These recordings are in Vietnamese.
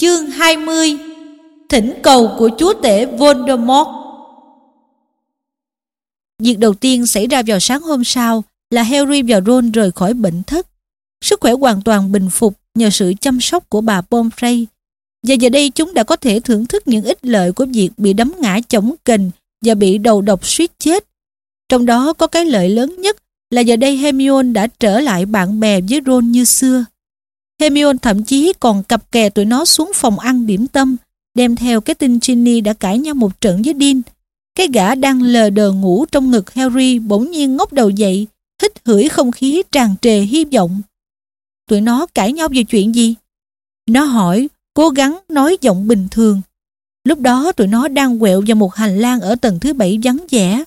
Chương 20 Thỉnh cầu của chúa tể Voldemort Việc đầu tiên xảy ra vào sáng hôm sau là Harry và Ron rời khỏi bệnh thất. Sức khỏe hoàn toàn bình phục nhờ sự chăm sóc của bà Pomfrey. Và giờ đây chúng đã có thể thưởng thức những ích lợi của việc bị đấm ngã chổng kình và bị đầu độc suýt chết. Trong đó có cái lợi lớn nhất là giờ đây Hermione đã trở lại bạn bè với Ron như xưa. Hermione thậm chí còn cặp kè tụi nó xuống phòng ăn điểm tâm, đem theo cái tin Ginny đã cãi nhau một trận với Dean. Cái gã đang lờ đờ ngủ trong ngực Harry bỗng nhiên ngóc đầu dậy, hít hửi không khí tràn trề hy vọng. Tụi nó cãi nhau về chuyện gì? Nó hỏi, cố gắng nói giọng bình thường. Lúc đó tụi nó đang quẹo vào một hành lang ở tầng thứ bảy vắng vẻ.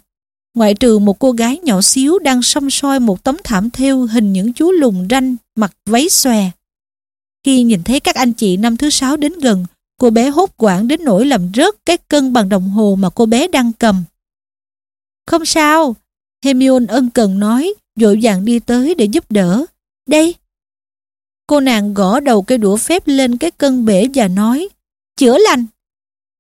Ngoại trừ một cô gái nhỏ xíu đang xăm soi một tấm thảm thêu hình những chú lùn ranh mặc váy xòe. Khi nhìn thấy các anh chị năm thứ sáu đến gần, cô bé hốt quảng đến nỗi làm rớt cái cân bằng đồng hồ mà cô bé đang cầm. Không sao, Hermione ân cần nói, vội vàng đi tới để giúp đỡ. Đây. Cô nàng gõ đầu cây đũa phép lên cái cân bể và nói, chữa lành.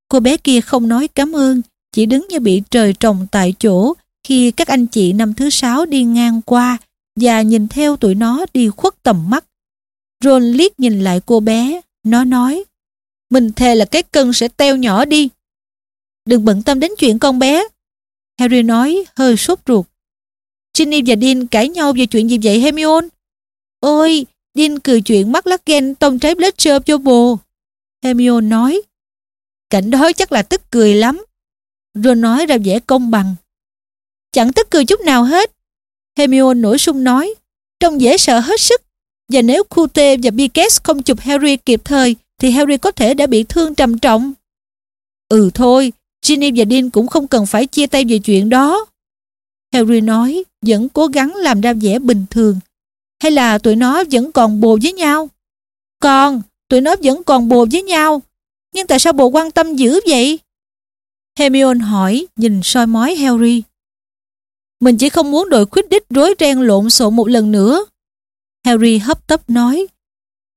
Cô bé kia không nói cảm ơn, chỉ đứng như bị trời trồng tại chỗ khi các anh chị năm thứ sáu đi ngang qua và nhìn theo tụi nó đi khuất tầm mắt. Ron liếc nhìn lại cô bé, nó nói Mình thề là cái cân sẽ teo nhỏ đi. Đừng bận tâm đến chuyện con bé. Harry nói hơi sốt ruột. Ginny và Dean cãi nhau về chuyện gì vậy Hermione? Ôi, Dean cười chuyện mắt lắc ghen tông trái Bletcher cho bồ. Hermione nói. Cảnh đó chắc là tức cười lắm. Ron nói ra vẻ công bằng. Chẳng tức cười chút nào hết. Hermione nổi sung nói. Trông dễ sợ hết sức. Và nếu Cute và Biggest không chụp Harry kịp thời thì Harry có thể đã bị thương trầm trọng. Ừ thôi, Ginny và Dean cũng không cần phải chia tay về chuyện đó. Harry nói, vẫn cố gắng làm ra vẻ bình thường. Hay là tụi nó vẫn còn bồ với nhau? Còn, tụi nó vẫn còn bồ với nhau. Nhưng tại sao bồ quan tâm dữ vậy? Hermione hỏi, nhìn soi mói Harry. Mình chỉ không muốn đội Quidditch rối ren lộn xộn một lần nữa. Harry hấp tấp nói.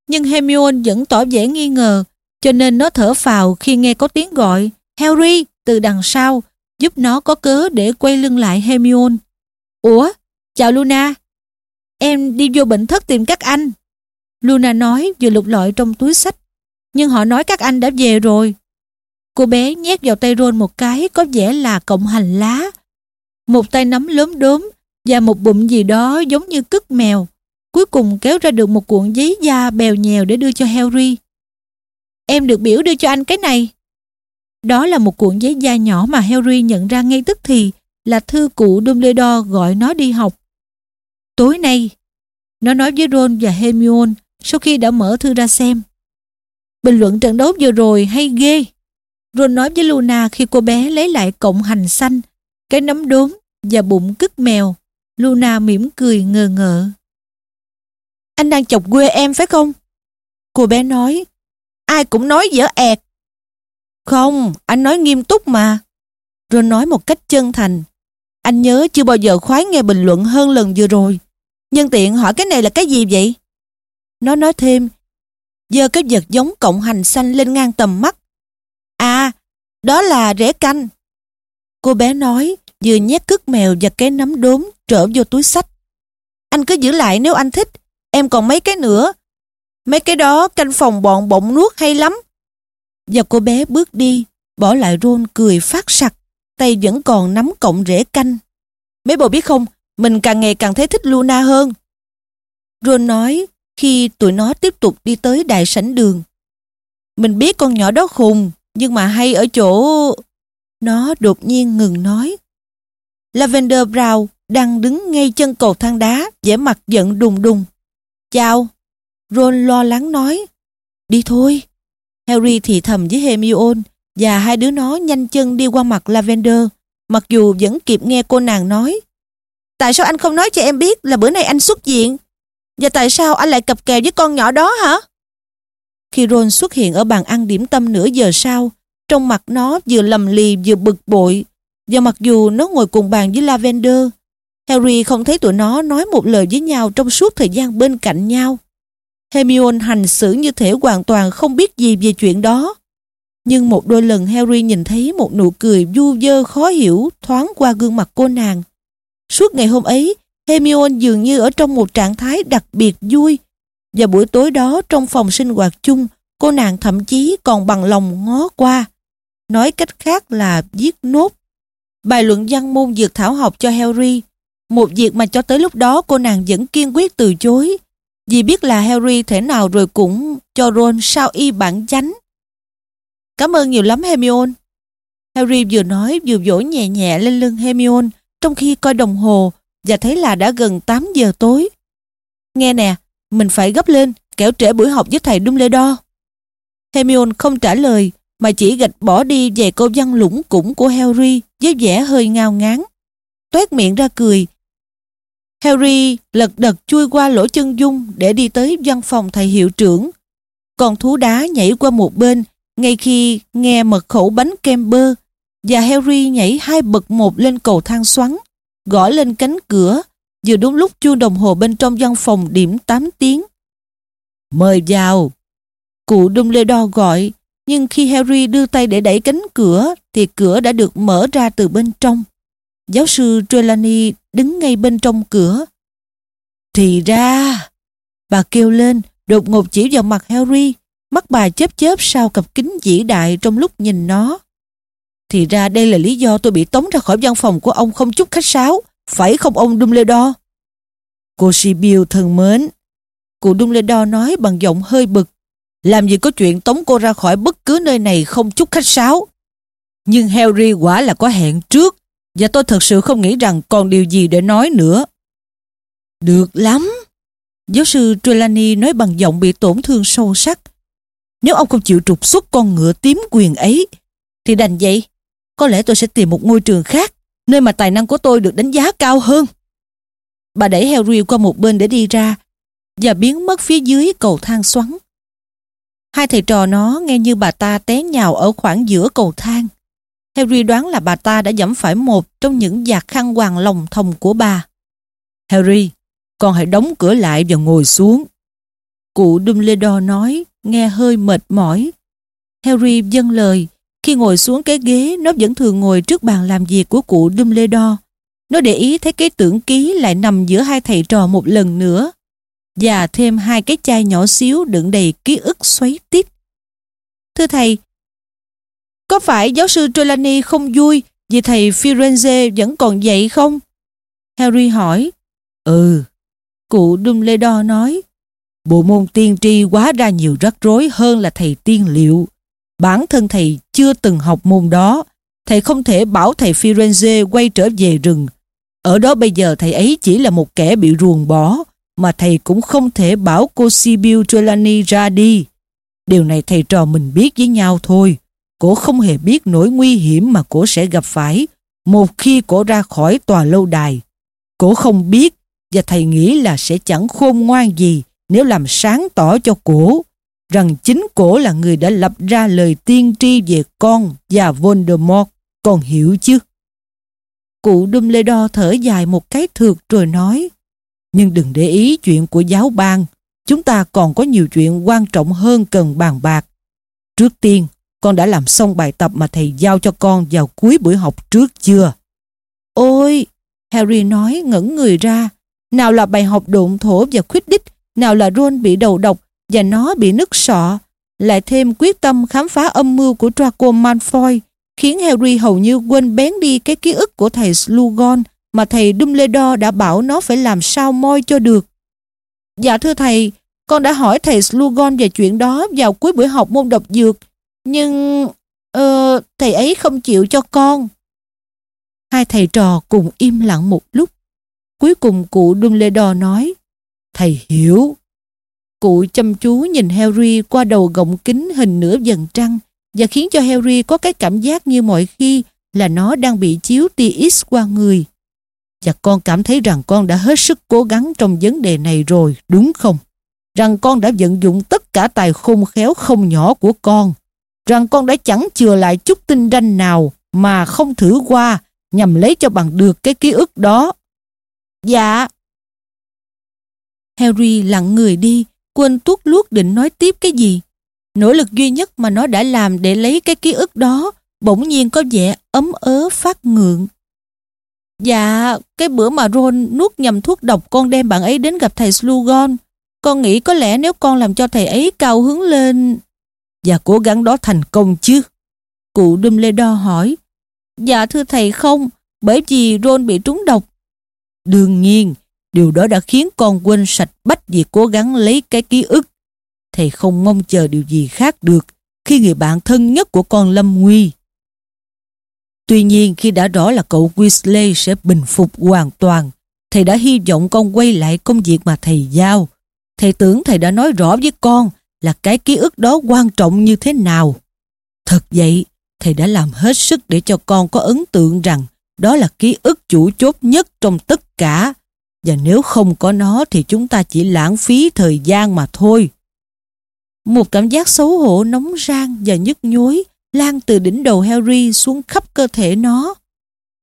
Nhưng Hermione vẫn tỏ vẻ nghi ngờ, cho nên nó thở phào khi nghe có tiếng gọi Harry từ đằng sau, giúp nó có cớ để quay lưng lại Hermione. Ủa, chào Luna. Em đi vô bệnh thất tìm các anh. Luna nói vừa lục lọi trong túi sách. Nhưng họ nói các anh đã về rồi. Cô bé nhét vào tay Ron một cái có vẻ là cộng hành lá. Một tay nắm lớn đốm và một bụng gì đó giống như cứt mèo cuối cùng kéo ra được một cuộn giấy da bèo nhèo để đưa cho Harry. Em được biểu đưa cho anh cái này. Đó là một cuộn giấy da nhỏ mà Harry nhận ra ngay tức thì là thư cụ Dumbledore gọi nó đi học. Tối nay, nó nói với Ron và Hermione sau khi đã mở thư ra xem. Bình luận trận đấu vừa rồi hay ghê. Ron nói với Luna khi cô bé lấy lại cọng hành xanh, cái nấm đốm và bụng cứt mèo. Luna mỉm cười ngờ ngợ. Anh đang chọc quê em phải không? Cô bé nói. Ai cũng nói dở ẹt. Không, anh nói nghiêm túc mà. rồi nói một cách chân thành. Anh nhớ chưa bao giờ khoái nghe bình luận hơn lần vừa rồi. Nhân tiện hỏi cái này là cái gì vậy? Nó nói thêm. giơ cái vật giống cộng hành xanh lên ngang tầm mắt. À, đó là rễ canh. Cô bé nói, vừa nhét cước mèo và cái nấm đốm trở vô túi sách. Anh cứ giữ lại nếu anh thích, Em còn mấy cái nữa. Mấy cái đó canh phòng bọn bỗng nuốt hay lắm. Và cô bé bước đi, bỏ lại Ron cười phát sặc, tay vẫn còn nắm cọng rễ canh. Mấy bồ biết không, mình càng ngày càng thấy thích Luna hơn. Ron nói khi tụi nó tiếp tục đi tới đại sảnh đường. Mình biết con nhỏ đó khùng, nhưng mà hay ở chỗ... Nó đột nhiên ngừng nói. Lavender Brown đang đứng ngay chân cầu thang đá, vẻ mặt giận đùng đùng. Chào. Ron lo lắng nói. Đi thôi. Harry thì thầm với Hermione và hai đứa nó nhanh chân đi qua mặt Lavender mặc dù vẫn kịp nghe cô nàng nói. Tại sao anh không nói cho em biết là bữa nay anh xuất diện? Và tại sao anh lại cặp kè với con nhỏ đó hả? Khi Ron xuất hiện ở bàn ăn điểm tâm nửa giờ sau, trong mặt nó vừa lầm lì vừa bực bội và mặc dù nó ngồi cùng bàn với Lavender Harry không thấy tụi nó nói một lời với nhau trong suốt thời gian bên cạnh nhau. Hermione hành xử như thể hoàn toàn không biết gì về chuyện đó. Nhưng một đôi lần Harry nhìn thấy một nụ cười du dơ khó hiểu thoáng qua gương mặt cô nàng. Suốt ngày hôm ấy, Hermione dường như ở trong một trạng thái đặc biệt vui. Và buổi tối đó trong phòng sinh hoạt chung, cô nàng thậm chí còn bằng lòng ngó qua. Nói cách khác là viết nốt. Bài luận văn môn dược thảo học cho Harry. Một việc mà cho tới lúc đó cô nàng vẫn kiên quyết từ chối. Vì biết là Harry thể nào rồi cũng cho Ron sao y bản chánh. Cảm ơn nhiều lắm Hermione. Harry vừa nói vừa vỗ nhẹ nhẹ lên lưng Hermione trong khi coi đồng hồ và thấy là đã gần 8 giờ tối. Nghe nè, mình phải gấp lên, kẻo trễ buổi học với thầy Dumbledore. Hermione không trả lời mà chỉ gạch bỏ đi về câu văn lũng củng của Harry với vẻ hơi ngao ngán. Toét miệng ra cười. Harry lật đật chui qua lỗ chân dung để đi tới văn phòng thầy hiệu trưởng. Còn thú đá nhảy qua một bên ngay khi nghe mật khẩu bánh kem bơ và Harry nhảy hai bậc một lên cầu thang xoắn, gõ lên cánh cửa, vừa đúng lúc chuông đồng hồ bên trong văn phòng điểm 8 tiếng. Mời vào. Cụ Dumbledore gọi, nhưng khi Harry đưa tay để đẩy cánh cửa thì cửa đã được mở ra từ bên trong. Giáo sư Trelawney đứng ngay bên trong cửa. Thì ra, bà kêu lên, đột ngột chỉ vào mặt Harry, mắt bà chớp chớp sau cặp kính vĩ đại trong lúc nhìn nó. Thì ra đây là lý do tôi bị tống ra khỏi văn phòng của ông không chút khách sáo, phải không ông Dumbledore? Cô Sibyl thân mến, cụ Dumbledore nói bằng giọng hơi bực, làm gì có chuyện tống cô ra khỏi bất cứ nơi này không chút khách sáo. Nhưng Harry quả là có hẹn trước, và tôi thật sự không nghĩ rằng còn điều gì để nói nữa. Được lắm. Giáo sư Trelawney nói bằng giọng bị tổn thương sâu sắc. Nếu ông không chịu trục xuất con ngựa tím quyền ấy, thì đành vậy. Có lẽ tôi sẽ tìm một ngôi trường khác, nơi mà tài năng của tôi được đánh giá cao hơn. Bà đẩy Harry qua một bên để đi ra và biến mất phía dưới cầu thang xoắn. Hai thầy trò nó nghe như bà ta té nhào ở khoảng giữa cầu thang. Harry đoán là bà ta đã dẫm phải một trong những giạc khăn hoàng lòng thòng của bà. Harry, con hãy đóng cửa lại và ngồi xuống. Cụ Dumbledore nói, nghe hơi mệt mỏi. Harry dâng lời. Khi ngồi xuống cái ghế, nó vẫn thường ngồi trước bàn làm việc của cụ Dumbledore. Nó để ý thấy cái tưởng ký lại nằm giữa hai thầy trò một lần nữa. Và thêm hai cái chai nhỏ xíu đựng đầy ký ức xoáy tít. Thưa thầy, có phải giáo sư Trelawney không vui vì thầy Firenze vẫn còn dạy không? Harry hỏi. Ừ. Cụ Dumbledore nói. Bộ môn tiên tri quá ra nhiều rắc rối hơn là thầy tiên liệu. Bản thân thầy chưa từng học môn đó. Thầy không thể bảo thầy Firenze quay trở về rừng. Ở đó bây giờ thầy ấy chỉ là một kẻ bị ruồng bỏ, mà thầy cũng không thể bảo cô Sibyl Trelawney ra đi. Điều này thầy trò mình biết với nhau thôi. Cổ không hề biết nỗi nguy hiểm mà cổ sẽ gặp phải một khi cổ ra khỏi tòa lâu đài. Cổ không biết và thầy nghĩ là sẽ chẳng khôn ngoan gì nếu làm sáng tỏ cho cổ rằng chính cổ là người đã lập ra lời tiên tri về con và Voldemort, còn hiểu chứ? Cụ Dumbledore thở dài một cái thượt rồi nói Nhưng đừng để ý chuyện của giáo bang Chúng ta còn có nhiều chuyện quan trọng hơn cần bàn bạc Trước tiên, con đã làm xong bài tập mà thầy giao cho con vào cuối buổi học trước chưa? Ôi! Harry nói ngẩn người ra nào là bài học độn thổ và khuyết đích nào là Ron bị đầu độc và nó bị nứt sọ, lại thêm quyết tâm khám phá âm mưu của Draco Malfoy, khiến Harry hầu như quên bén đi cái ký ức của thầy Slughorn mà thầy Dumbledore đã bảo nó phải làm sao moi cho được. Dạ thưa thầy, con đã hỏi thầy Slughorn về chuyện đó vào cuối buổi học môn độc dược, nhưng uh, thầy ấy không chịu cho con. Hai thầy trò cùng im lặng một lúc. Cuối cùng cụ Dumbledore nói, thầy hiểu. Cụ chăm chú nhìn Harry qua đầu gọng kính hình nửa dần trăng và khiến cho Harry có cái cảm giác như mọi khi là nó đang bị chiếu tia X qua người. Và con cảm thấy rằng con đã hết sức cố gắng trong vấn đề này rồi, đúng không? Rằng con đã vận dụng tất cả tài khôn khéo không nhỏ của con. Rằng con đã chẳng chừa lại chút tinh ranh nào mà không thử qua nhằm lấy cho bằng được cái ký ức đó. Dạ. Harry lặng người đi quên tuốt luốt định nói tiếp cái gì. Nỗ lực duy nhất mà nó đã làm để lấy cái ký ức đó bỗng nhiên có vẻ ấm ớ phát ngượng. Dạ, cái bữa mà Ron nuốt nhầm thuốc độc con đem bạn ấy đến gặp thầy Slughorn. Con nghĩ có lẽ nếu con làm cho thầy ấy cao hứng lên... Và cố gắng đó thành công chứ? Cụ Dumbledore hỏi. Dạ thưa thầy không, bởi vì Ron bị trúng độc. Đương nhiên, điều đó đã khiến con quên sạch bách việc cố gắng lấy cái ký ức. Thầy không mong chờ điều gì khác được khi người bạn thân nhất của con lâm nguy. Tuy nhiên khi đã rõ là cậu Weasley sẽ bình phục hoàn toàn, thầy đã hy vọng con quay lại công việc mà thầy giao. Thầy tưởng thầy đã nói rõ với con là cái ký ức đó quan trọng như thế nào. Thật vậy, thầy đã làm hết sức để cho con có ấn tượng rằng đó là ký ức chủ chốt nhất trong tất cả. Và nếu không có nó thì chúng ta chỉ lãng phí thời gian mà thôi. Một cảm giác xấu hổ nóng rang và nhức nhối lan từ đỉnh đầu Harry xuống khắp cơ thể nó.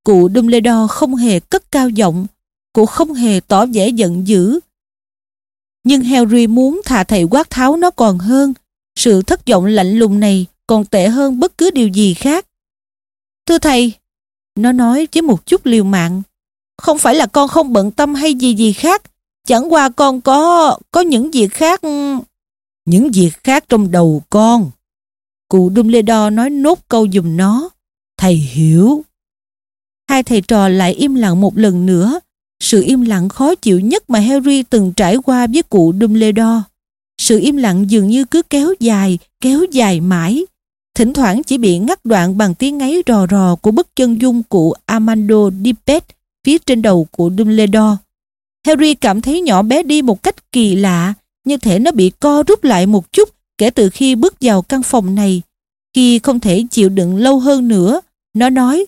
Cụ Dumbledore không hề cất cao giọng, cụ không hề tỏ vẻ giận dữ. Nhưng Harry muốn thà thầy quát tháo nó còn hơn. Sự thất vọng lạnh lùng này còn tệ hơn bất cứ điều gì khác. Thưa thầy, nó nói với một chút liều mạng. Không phải là con không bận tâm hay gì gì khác. Chẳng qua con có có những việc khác... Những việc khác trong đầu con. Cụ Dumbledore nói nốt câu dùm nó. Thầy hiểu. Hai thầy trò lại im lặng một lần nữa. Sự im lặng khó chịu nhất mà Harry từng trải qua với cụ Dumbledore. Sự im lặng dường như cứ kéo dài, kéo dài mãi. Thỉnh thoảng chỉ bị ngắt đoạn bằng tiếng ngáy rò rò của bức chân dung cụ Armando Dippet phía trên đầu của Dumbledore. Harry cảm thấy nhỏ bé đi một cách kỳ lạ, như thể nó bị co rút lại một chút kể từ khi bước vào căn phòng này. Khi không thể chịu đựng lâu hơn nữa, nó nói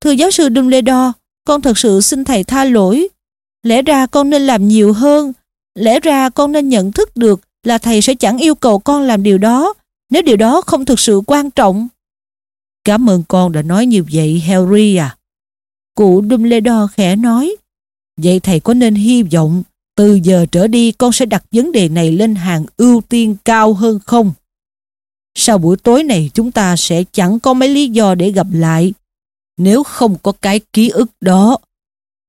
Thưa giáo sư Dumbledore, con thật sự xin thầy tha lỗi. Lẽ ra con nên làm nhiều hơn. Lẽ ra con nên nhận thức được là thầy sẽ chẳng yêu cầu con làm điều đó, nếu điều đó không thực sự quan trọng. Cảm ơn con đã nói như vậy, Harry à. Cụ Dumbledore khẽ nói Vậy thầy có nên hy vọng từ giờ trở đi con sẽ đặt vấn đề này lên hàng ưu tiên cao hơn không? Sau buổi tối này chúng ta sẽ chẳng có mấy lý do để gặp lại nếu không có cái ký ức đó.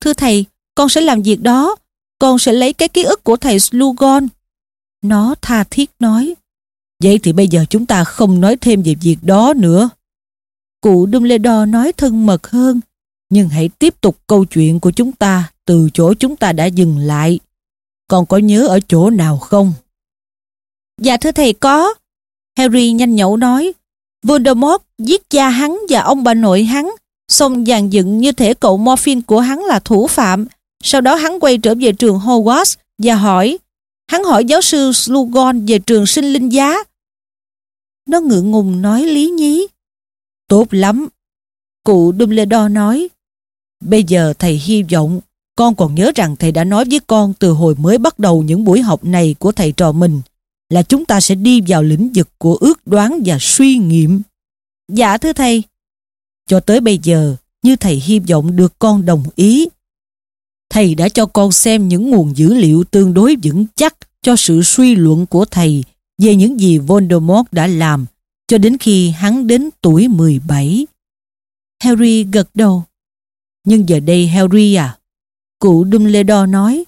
Thưa thầy, con sẽ làm việc đó. Con sẽ lấy cái ký ức của thầy Slughorn. Nó tha thiết nói. Vậy thì bây giờ chúng ta không nói thêm về việc đó nữa. Cụ Dumbledore nói thân mật hơn, nhưng hãy tiếp tục câu chuyện của chúng ta từ chỗ chúng ta đã dừng lại. Con có nhớ ở chỗ nào không? Dạ thưa thầy có. Harry nhanh nhẩu nói. Voldemort giết cha hắn và ông bà nội hắn, xong dàn dựng như thể cậu Morphin của hắn là thủ phạm. Sau đó hắn quay trở về trường Hogwarts và hỏi, hắn hỏi giáo sư Slughorn về trường sinh linh giá. Nó ngượng ngùng nói lý nhí. Tốt lắm. Cụ Dumbledore nói, bây giờ thầy hy vọng con còn nhớ rằng thầy đã nói với con từ hồi mới bắt đầu những buổi học này của thầy trò mình là chúng ta sẽ đi vào lĩnh vực của ước đoán và suy nghiệm. Dạ thưa thầy. Cho tới bây giờ, như thầy hy vọng được con đồng ý. Thầy đã cho con xem những nguồn dữ liệu tương đối vững chắc cho sự suy luận của thầy về những gì Voldemort đã làm cho đến khi hắn đến tuổi 17. Harry gật đầu. Nhưng giờ đây Harry à, cụ Dumbledore nói,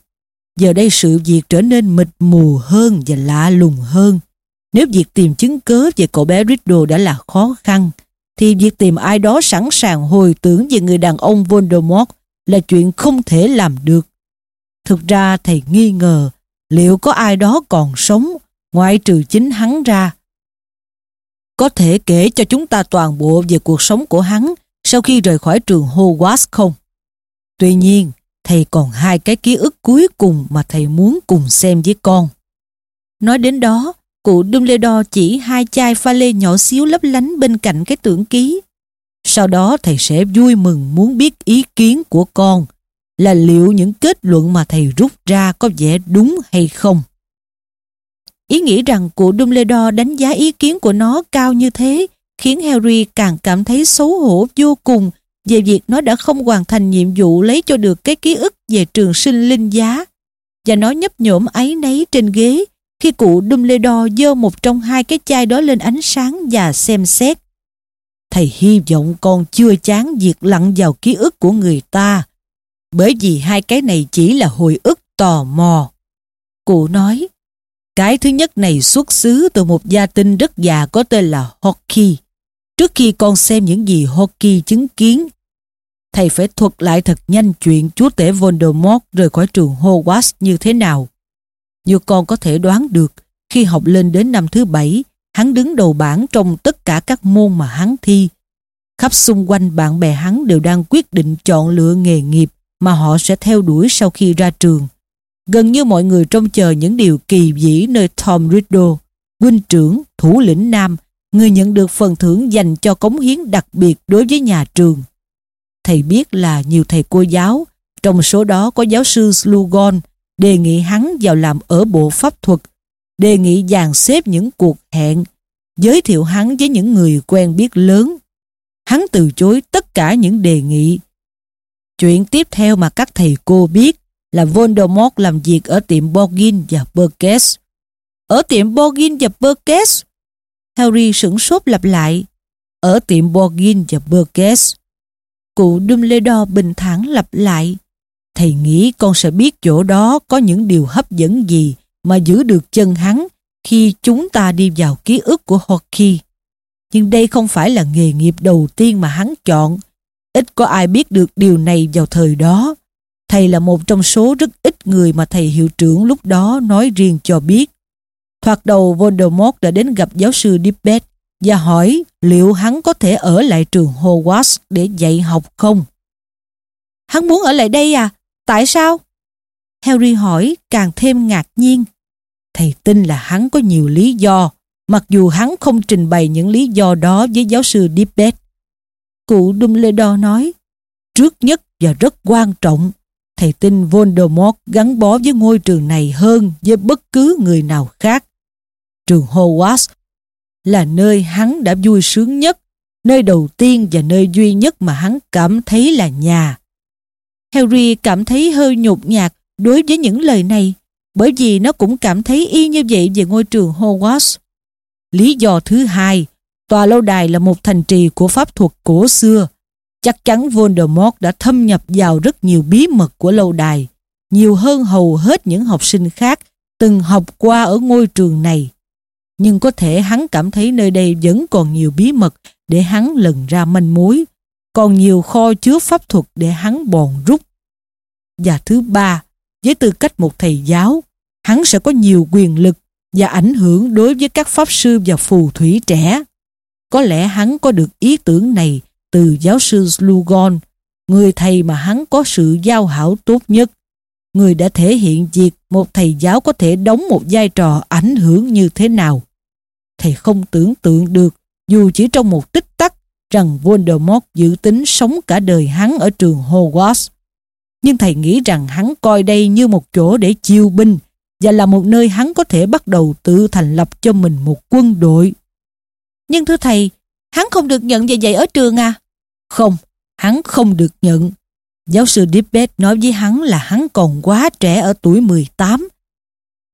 giờ đây sự việc trở nên mịt mù hơn và lạ lùng hơn. Nếu việc tìm chứng cớ về cậu bé Riddle đã là khó khăn, thì việc tìm ai đó sẵn sàng hồi tưởng về người đàn ông Voldemort là chuyện không thể làm được. Thực ra thầy nghi ngờ liệu có ai đó còn sống ngoại trừ chính hắn ra. Có thể kể cho chúng ta toàn bộ về cuộc sống của hắn sau khi rời khỏi trường Hogwarts không? Tuy nhiên, thầy còn hai cái ký ức cuối cùng mà thầy muốn cùng xem với con. Nói đến đó, cụ Dumbledore chỉ hai chai pha lê nhỏ xíu lấp lánh bên cạnh cái tưởng ký. Sau đó, thầy sẽ vui mừng muốn biết ý kiến của con, là liệu những kết luận mà thầy rút ra có vẻ đúng hay không. Ý nghĩ rằng cụ Dumbledore đánh giá ý kiến của nó cao như thế khiến Harry càng cảm thấy xấu hổ vô cùng về việc nó đã không hoàn thành nhiệm vụ lấy cho được cái ký ức về trường sinh linh giá. Và nó nhấp nhổm ấy nấy trên ghế khi cụ Dumbledore dơ một trong hai cái chai đó lên ánh sáng và xem xét. Thầy hy vọng con chưa chán việc lặn vào ký ức của người ta, bởi vì hai cái này chỉ là hồi ức tò mò. Cụ nói, cái thứ nhất này xuất xứ từ một gia tinh rất già có tên là Hockey. Trước khi con xem những gì Hockey chứng kiến, thầy phải thuật lại thật nhanh chuyện chúa tể Voldemort rời khỏi trường Hogwarts như thế nào. Như con có thể đoán được, khi học lên đến năm thứ bảy, hắn đứng đầu bảng trong tất cả các môn mà hắn thi. Khắp xung quanh bạn bè hắn đều đang quyết định chọn lựa nghề nghiệp mà họ sẽ theo đuổi sau khi ra trường. Gần như mọi người trông chờ những điều kỳ vĩ nơi Tom Riddle, huynh trưởng, thủ lĩnh nam, người nhận được phần thưởng dành cho cống hiến đặc biệt đối với nhà trường. Thầy biết là nhiều thầy cô giáo, trong số đó có giáo sư Slughorn, đề nghị hắn vào làm ở bộ pháp thuật, đề nghị dàn xếp những cuộc hẹn, giới thiệu hắn với những người quen biết lớn. Hắn từ chối tất cả những đề nghị. Chuyện tiếp theo mà các thầy cô biết là Voldemort làm việc ở tiệm Borgin và Burkess. Ở tiệm Borgin và Burkess? Harry sửng sốt lặp lại. Ở tiệm Borgin và Burkess. Cụ Dumbledore bình thản lặp lại. Thầy nghĩ con sẽ biết chỗ đó có những điều hấp dẫn gì mà giữ được chân hắn khi chúng ta đi vào ký ức của Hockey. Nhưng đây không phải là nghề nghiệp đầu tiên mà hắn chọn. Ít có ai biết được điều này vào thời đó. Thầy là một trong số rất ít người mà thầy hiệu trưởng lúc đó nói riêng cho biết. Thoạt đầu Voldemort đã đến gặp giáo sư Dippet và hỏi liệu hắn có thể ở lại trường Hogwarts để dạy học không. Hắn muốn ở lại đây à? Tại sao? Harry hỏi càng thêm ngạc nhiên. Thầy tin là hắn có nhiều lý do, mặc dù hắn không trình bày những lý do đó với giáo sư Dippet. Cụ Dumbledore nói, trước nhất và rất quan trọng, thầy tin Voldemort gắn bó với ngôi trường này hơn với bất cứ người nào khác. Trường Hogwarts là nơi hắn đã vui sướng nhất, nơi đầu tiên và nơi duy nhất mà hắn cảm thấy là nhà. Harry cảm thấy hơi nhột nhạt đối với những lời này, bởi vì nó cũng cảm thấy y như vậy về ngôi trường Hogwarts. Lý do thứ hai, tòa lâu đài là một thành trì của pháp thuật cổ xưa. Chắc chắn Voldemort đã thâm nhập vào rất nhiều bí mật của lâu đài, nhiều hơn hầu hết những học sinh khác từng học qua ở ngôi trường này. Nhưng có thể hắn cảm thấy nơi đây vẫn còn nhiều bí mật để hắn lần ra manh mối, còn nhiều kho chứa pháp thuật để hắn bòn rút. Và thứ ba, với tư cách một thầy giáo, hắn sẽ có nhiều quyền lực và ảnh hưởng đối với các pháp sư và phù thủy trẻ. Có lẽ hắn có được ý tưởng này từ giáo sư Slugon, người thầy mà hắn có sự giao hảo tốt nhất, người đã thể hiện việc một thầy giáo có thể đóng một vai trò ảnh hưởng như thế nào. Thầy không tưởng tượng được, dù chỉ trong một tích rằng Voldemort dự tính sống cả đời hắn ở trường Hogwarts. Nhưng thầy nghĩ rằng hắn coi đây như một chỗ để chiêu binh và là một nơi hắn có thể bắt đầu tự thành lập cho mình một quân đội. Nhưng thưa thầy, hắn không được nhận về dạy ở trường à? Không, hắn không được nhận. Giáo sư Dippet nói với hắn là hắn còn quá trẻ ở tuổi 18.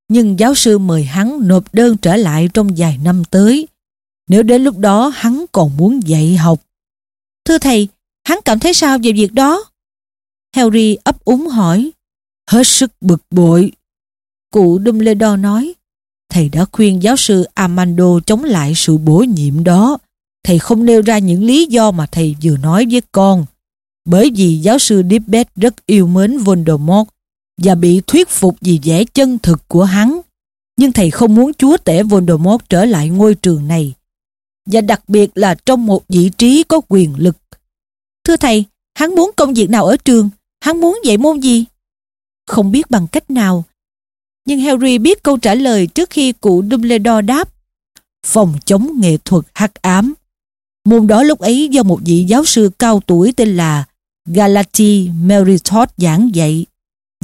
Nhưng giáo sư mời hắn nộp đơn trở lại trong vài năm tới. Nếu đến lúc đó hắn còn muốn dạy học. Thưa thầy, hắn cảm thấy sao về việc đó? Harry ấp úng hỏi. Hết sức bực bội. Cụ Dumbledore nói. Thầy đã khuyên giáo sư Armando chống lại sự bổ nhiệm đó. Thầy không nêu ra những lý do mà thầy vừa nói với con. Bởi vì giáo sư Dippet rất yêu mến Voldemort và bị thuyết phục vì vẻ chân thực của hắn. Nhưng thầy không muốn chúa tể Voldemort trở lại ngôi trường này. Và đặc biệt là trong một vị trí có quyền lực. Thưa thầy, hắn muốn công việc nào ở trường? Hắn muốn dạy môn gì? Không biết bằng cách nào. Nhưng Harry biết câu trả lời trước khi cụ Dumbledore đáp. Phòng chống nghệ thuật hắc ám. Môn đó lúc ấy do một vị giáo sư cao tuổi tên là Galati Meritot giảng dạy.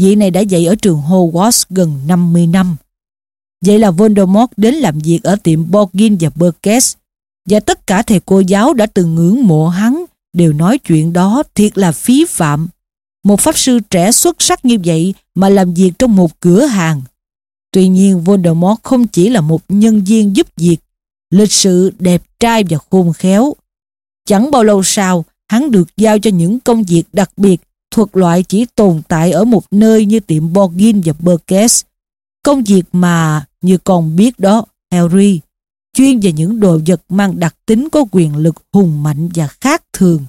Vị này đã dạy ở trường Hogwarts gần 50 năm. Vậy là Voldemort đến làm việc ở tiệm Borgin và Burkett và tất cả thầy cô giáo đã từng ngưỡng mộ hắn đều nói chuyện đó thiệt là phí phạm. Một pháp sư trẻ xuất sắc như vậy mà làm việc trong một cửa hàng. Tuy nhiên Voldemort không chỉ là một nhân viên giúp việc, lịch sự, đẹp trai và khôn khéo. Chẳng bao lâu sau, hắn được giao cho những công việc đặc biệt thuộc loại chỉ tồn tại ở một nơi như tiệm Borgin và Burkess. Công việc mà, như con biết đó, Harry, chuyên về những đồ vật mang đặc tính có quyền lực hùng mạnh và khác thường.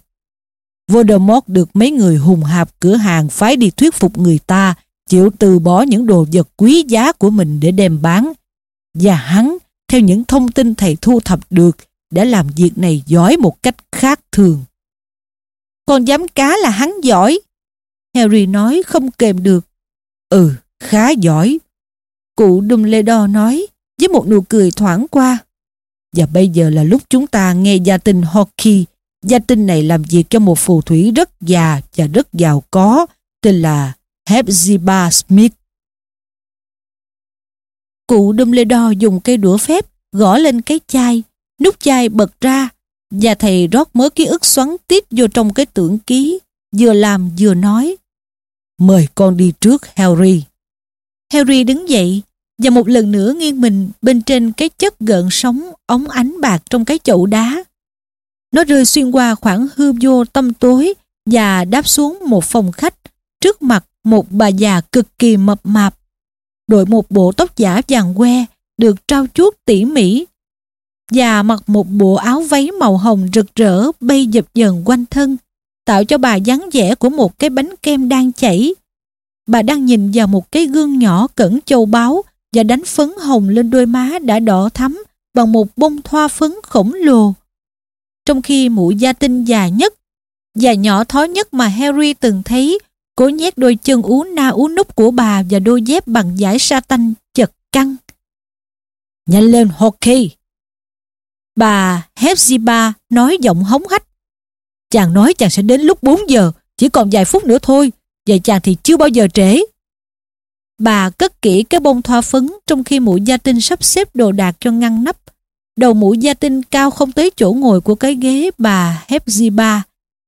Voldemort được mấy người hùng hạp cửa hàng phái đi thuyết phục người ta chịu từ bỏ những đồ vật quý giá của mình để đem bán. Và hắn, theo những thông tin thầy thu thập được, đã làm việc này giỏi một cách khác thường. Con dám cá là hắn giỏi. Harry nói không kềm được. Ừ, khá giỏi. Cụ Dumbledore nói với một nụ cười thoảng qua. Và bây giờ là lúc chúng ta nghe gia tinh Hockey. Gia tinh này làm việc cho một phù thủy rất già và rất giàu có, tên là Hepzibah Smith. Cụ Dumbledore dùng cây đũa phép gõ lên cái chai, nút chai bật ra và thầy rót mớ ký ức xoắn tít vô trong cái tưởng ký, vừa làm vừa nói. Mời con đi trước Harry. Harry đứng dậy và một lần nữa nghiêng mình bên trên cái chất gợn sóng ống ánh bạc trong cái chậu đá. Nó rơi xuyên qua khoảng hư vô tâm tối và đáp xuống một phòng khách trước mặt một bà già cực kỳ mập mạp. Đội một bộ tóc giả vàng que được trao chuốt tỉ mỉ và mặc một bộ áo váy màu hồng rực rỡ bay dập dần quanh thân, tạo cho bà dáng vẻ của một cái bánh kem đang chảy. Bà đang nhìn vào một cái gương nhỏ cẩn châu báu và đánh phấn hồng lên đôi má đã đỏ thắm bằng một bông thoa phấn khổng lồ. Trong khi mũi gia tinh già nhất và nhỏ thó nhất mà Harry từng thấy cố nhét đôi chân ú na ú nút của bà và đôi dép bằng giải sa tanh chật căng. Nhanh lên Hockey! Bà Hepzibah nói giọng hống hách. Chàng nói chàng sẽ đến lúc 4 giờ, chỉ còn vài phút nữa thôi, vậy chàng thì chưa bao giờ trễ. Bà cất kỹ cái bông thoa phấn trong khi mũi gia tinh sắp xếp đồ đạc cho ngăn nắp. Đầu mũi gia tinh cao không tới chỗ ngồi của cái ghế bà Hepzibah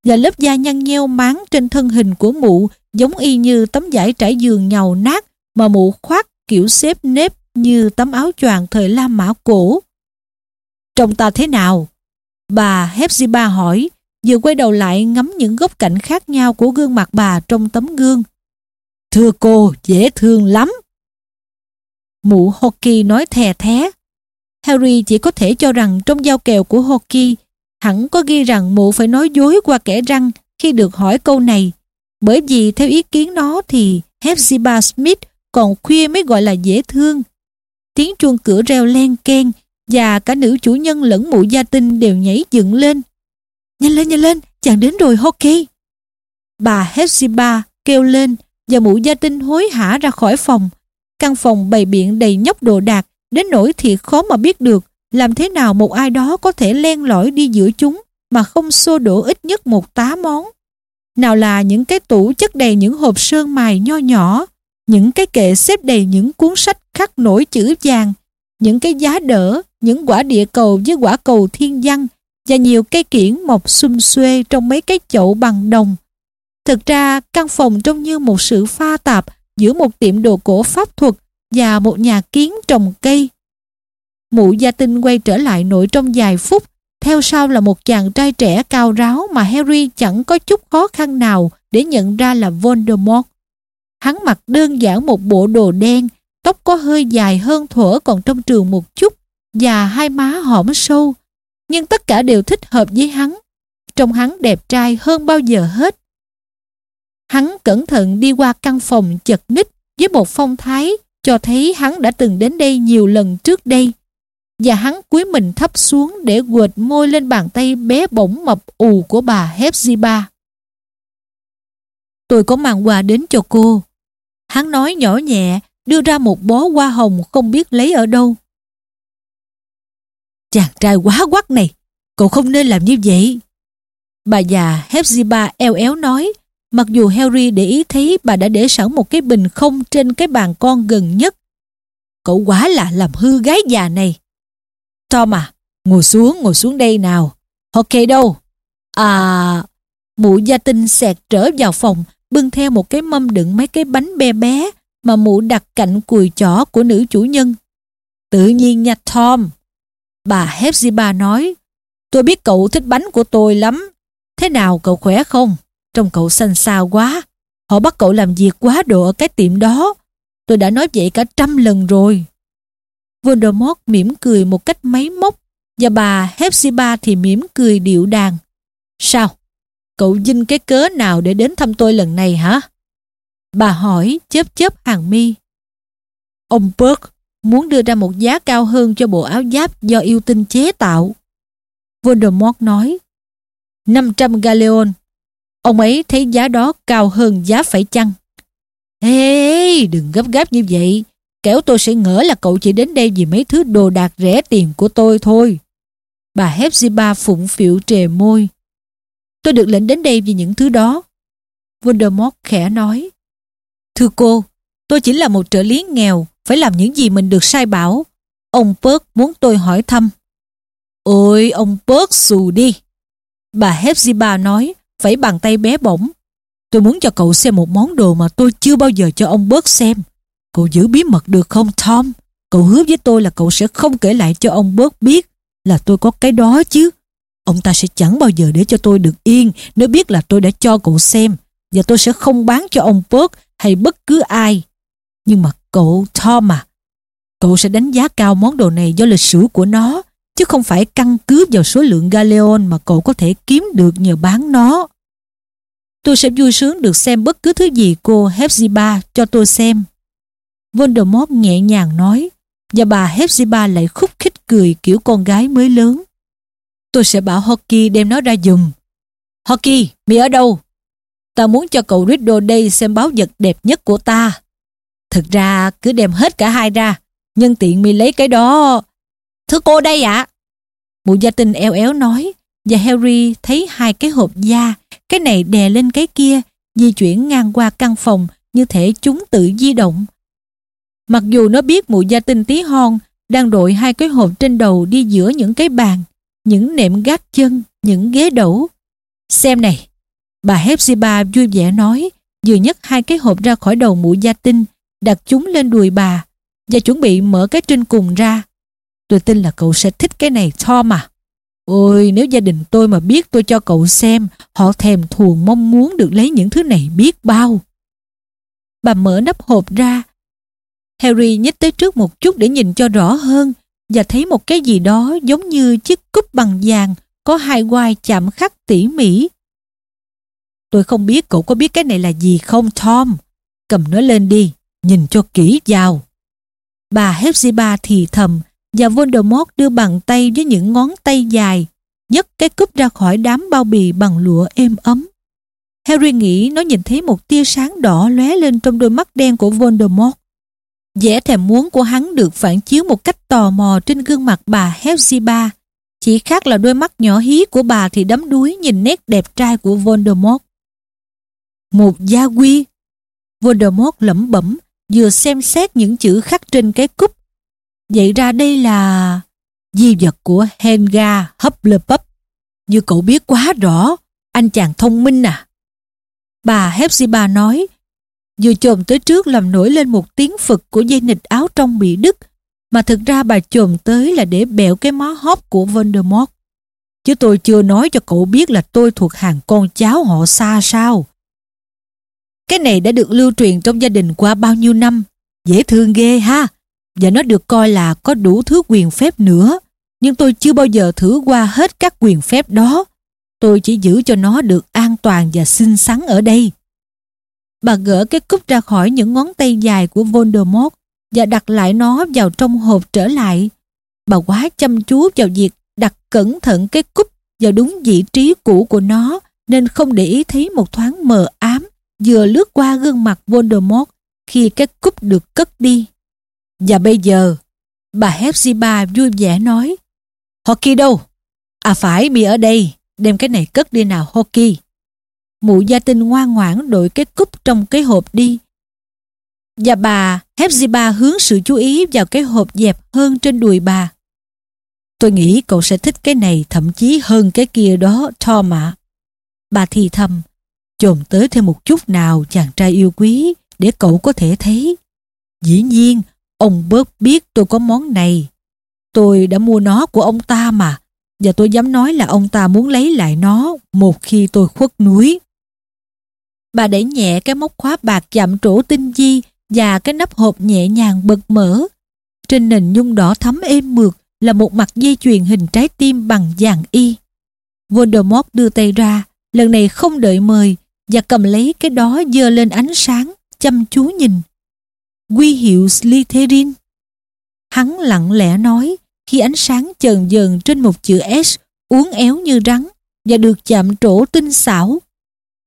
và lớp da nhăn nheo máng trên thân hình của mụ giống y như tấm vải trải giường nhàu nát mà mụ khoác kiểu xếp nếp như tấm áo choàng thời La Mã cổ. Trông ta thế nào? Bà Hepzibah hỏi, vừa quay đầu lại ngắm những góc cạnh khác nhau của gương mặt bà trong tấm gương. Thưa cô, dễ thương lắm. Mụ Hockey nói thè thé. Harry chỉ có thể cho rằng trong giao kèo của Hockey hẳn có ghi rằng mụ phải nói dối qua kẻ răng khi được hỏi câu này. Bởi vì theo ý kiến nó thì Hepzibah Smith còn khuya mới gọi là dễ thương. Tiếng chuông cửa reo len ken và cả nữ chủ nhân lẫn mụ gia tinh đều nhảy dựng lên. Nhanh lên, nhanh lên, chàng đến rồi Hockey. Bà Hepzibah kêu lên và mụ gia tinh hối hả ra khỏi phòng. Căn phòng bày biện đầy nhóc đồ đạc đến nỗi thiệt khó mà biết được làm thế nào một ai đó có thể len lỏi đi giữa chúng mà không xô đổ ít nhất một tá món. Nào là những cái tủ chất đầy những hộp sơn mài nho nhỏ, những cái kệ xếp đầy những cuốn sách khắc nổi chữ vàng, những cái giá đỡ, những quả địa cầu với quả cầu thiên văn và nhiều cây kiển mọc xum xuê trong mấy cái chậu bằng đồng. Thực ra, căn phòng trông như một sự pha tạp giữa một tiệm đồ cổ pháp thuật và một nhà kiến trồng cây. Mụ gia tinh quay trở lại nội trong vài phút, theo sau là một chàng trai trẻ cao ráo mà Harry chẳng có chút khó khăn nào để nhận ra là Voldemort. Hắn mặc đơn giản một bộ đồ đen, tóc có hơi dài hơn thuở còn trong trường một chút và hai má hõm sâu. Nhưng tất cả đều thích hợp với hắn. Trông hắn đẹp trai hơn bao giờ hết. Hắn cẩn thận đi qua căn phòng chật ních với một phong thái cho thấy hắn đã từng đến đây nhiều lần trước đây. Và hắn cúi mình thấp xuống để quệt môi lên bàn tay bé bỏng mập ù của bà Hepzibah. Tôi có mang quà đến cho cô. Hắn nói nhỏ nhẹ, đưa ra một bó hoa hồng không biết lấy ở đâu. Chàng trai quá quắc này, cậu không nên làm như vậy. Bà già Hepzibah eo éo nói, mặc dù Harry để ý thấy bà đã để sẵn một cái bình không trên cái bàn con gần nhất. Cậu quá là làm hư gái già này. Tom à, ngồi xuống, ngồi xuống đây nào. Ok đâu? À, mụ gia tinh xẹt trở vào phòng, bưng theo một cái mâm đựng mấy cái bánh be bé, mà mụ đặt cạnh cùi chỏ của nữ chủ nhân. Tự nhiên nha Tom. Bà Hepzibah nói, tôi biết cậu thích bánh của tôi lắm. Thế nào cậu khỏe không? Trông cậu xanh xao quá. Họ bắt cậu làm việc quá độ ở cái tiệm đó. Tôi đã nói vậy cả trăm lần rồi. Voldemort mỉm cười một cách máy móc, và bà Hepzibah thì mỉm cười điệu đàn. Sao? Cậu dinh cái cớ nào để đến thăm tôi lần này hả? Bà hỏi, chớp chớp hàng mi. Ông Burke muốn đưa ra một giá cao hơn cho bộ áo giáp do yêu tinh chế tạo. Voldemort nói 500 galleon. Ông ấy thấy giá đó cao hơn giá phải chăng? Ê, đừng gấp gáp như vậy. Kéo tôi sẽ ngỡ là cậu chỉ đến đây vì mấy thứ đồ đạc rẻ tiền của tôi thôi. Bà Hepzibah phụng phịu trề môi. Tôi được lệnh đến đây vì những thứ đó. Voldemort khẽ nói. Thưa cô, tôi chỉ là một trợ lý nghèo, phải làm những gì mình được sai bảo. Ông Perk muốn tôi hỏi thăm. Ôi, ông Perk xù đi. Bà Hepzibah nói, phải bàn tay bé bỏng. Tôi muốn cho cậu xem một món đồ mà tôi chưa bao giờ cho ông bớt xem. Cậu giữ bí mật được không Tom? Cậu hứa với tôi là cậu sẽ không kể lại cho ông bớt biết là tôi có cái đó chứ. Ông ta sẽ chẳng bao giờ để cho tôi được yên nếu biết là tôi đã cho cậu xem và tôi sẽ không bán cho ông bớt hay bất cứ ai. Nhưng mà cậu Tom à, cậu sẽ đánh giá cao món đồ này do lịch sử của nó chứ không phải căn cứ vào số lượng Galeon mà cậu có thể kiếm được nhờ bán nó. Tôi sẽ vui sướng được xem bất cứ thứ gì cô Hepzibah cho tôi xem. Voldemort nhẹ nhàng nói và bà Hepzibah lại khúc khích cười kiểu con gái mới lớn. Tôi sẽ bảo Hockey đem nó ra dùm. Hockey, mày ở đâu? Ta muốn cho cậu Riddle đây xem báo vật đẹp nhất của ta. Thực ra cứ đem hết cả hai ra, nhân tiện mi lấy cái đó. Thưa cô đây ạ. Mụ gia tinh eo éo nói, và Harry thấy hai cái hộp da, cái này đè lên cái kia, di chuyển ngang qua căn phòng như thể chúng tự di động. Mặc dù nó biết mụ gia tinh tí hon đang đội hai cái hộp trên đầu đi giữa những cái bàn, những nệm gác chân, những ghế đẩu. Xem này, bà Hepzibah vui vẻ nói, vừa nhấc hai cái hộp ra khỏi đầu mụ gia tinh, đặt chúng lên đùi bà và chuẩn bị mở cái trên cùng ra. Tôi tin là cậu sẽ thích cái này Tom à. Ôi, nếu gia đình tôi mà biết tôi cho cậu xem, họ thèm thuồng mong muốn được lấy những thứ này biết bao. Bà mở nắp hộp ra. Harry nhích tới trước một chút để nhìn cho rõ hơn và thấy một cái gì đó giống như chiếc cúp bằng vàng có hai quai chạm khắc tỉ mỉ. Tôi không biết cậu có biết cái này là gì không Tom? Cầm nó lên đi, nhìn cho kỹ vào. Bà Hepzibah thì thầm và Voldemort đưa bàn tay với những ngón tay dài, nhấc cái cúp ra khỏi đám bao bì bằng lụa êm ấm. Harry nghĩ nó nhìn thấy một tia sáng đỏ lóe lên trong đôi mắt đen của Voldemort. Vẻ thèm muốn của hắn được phản chiếu một cách tò mò trên gương mặt bà Hepzibah. Chỉ khác là đôi mắt nhỏ hí của bà thì đắm đuối nhìn nét đẹp trai của Voldemort. Một gia quy. Voldemort lẩm bẩm, vừa xem xét những chữ khắc trên cái cúp. Vậy ra đây là di vật của Henga Hufflepuff. Như cậu biết quá rõ, anh chàng thông minh à. Bà Hepzibah nói vừa chồm tới trước làm nổi lên một tiếng phật của dây nịch áo trong bị đứt mà thực ra bà chồm tới là để bẹo cái má hóp của Voldemort. Chứ tôi chưa nói cho cậu biết là tôi thuộc hàng con cháu họ xa sao. Cái này đã được lưu truyền trong gia đình qua bao nhiêu năm. Dễ thương ghê ha. Và nó được coi là có đủ thứ quyền phép nữa. Nhưng tôi chưa bao giờ thử qua hết các quyền phép đó. Tôi chỉ giữ cho nó được an toàn và xinh xắn ở đây. Bà gỡ cái cúp ra khỏi những ngón tay dài của Voldemort và đặt lại nó vào trong hộp trở lại. Bà quá chăm chú vào việc đặt cẩn thận cái cúp vào đúng vị trí cũ của nó, nên không để ý thấy một thoáng mờ ám vừa lướt qua gương mặt Voldemort khi cái cúp được cất đi. Và bây giờ, bà Hepzibah vui vẻ nói Hockey đâu? À phải, mi ở đây, đem cái này cất đi nào Hockey. Mụ gia tinh ngoan ngoãn đội cái cúp trong cái hộp đi. Và bà Hepzibah hướng sự chú ý vào cái hộp dẹp hơn trên đùi bà. Tôi nghĩ cậu sẽ thích cái này thậm chí hơn cái kia đó, Tom ạ. Bà thì thầm, chồm tới thêm một chút nào chàng trai yêu quý để cậu có thể thấy. Dĩ nhiên, ông bớt biết tôi có món này. Tôi đã mua nó của ông ta mà, và tôi dám nói là ông ta muốn lấy lại nó một khi tôi khuất núi. Bà đẩy nhẹ cái móc khóa bạc chạm trổ tinh di và cái nắp hộp nhẹ nhàng bật mở. Trên nền nhung đỏ thắm êm mượt là một mặt dây chuyền hình trái tim bằng vàng y. Voldemort đưa tay ra, lần này không đợi mời và cầm lấy cái đó dơ lên ánh sáng, chăm chú nhìn. Quy hiệu Slytherin. Hắn lặng lẽ nói, khi ánh sáng chờn dần trên một chữ S uốn éo như rắn và được chạm trổ tinh xảo.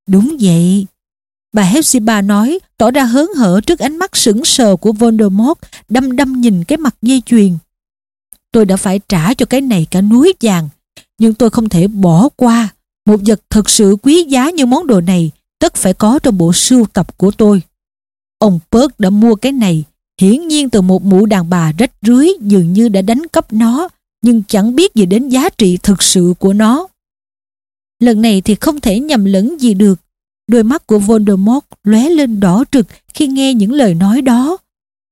Đúng vậy. Bà Hepzibah nói, tỏ ra hớn hở trước ánh mắt sững sờ của Voldemort, đăm đăm nhìn cái mặt dây chuyền. Tôi đã phải trả cho cái này cả núi vàng, nhưng tôi không thể bỏ qua một vật thật sự quý giá như món đồ này, tất phải có trong bộ sưu tập của tôi. Ông Perk đã mua cái này hiển nhiên từ một mụ đàn bà rách rưới dường như đã đánh cắp nó nhưng chẳng biết gì đến giá trị thực sự của nó. Lần này thì không thể nhầm lẫn gì được. Đôi mắt của Voldemort lóe lên đỏ rực khi nghe những lời nói đó.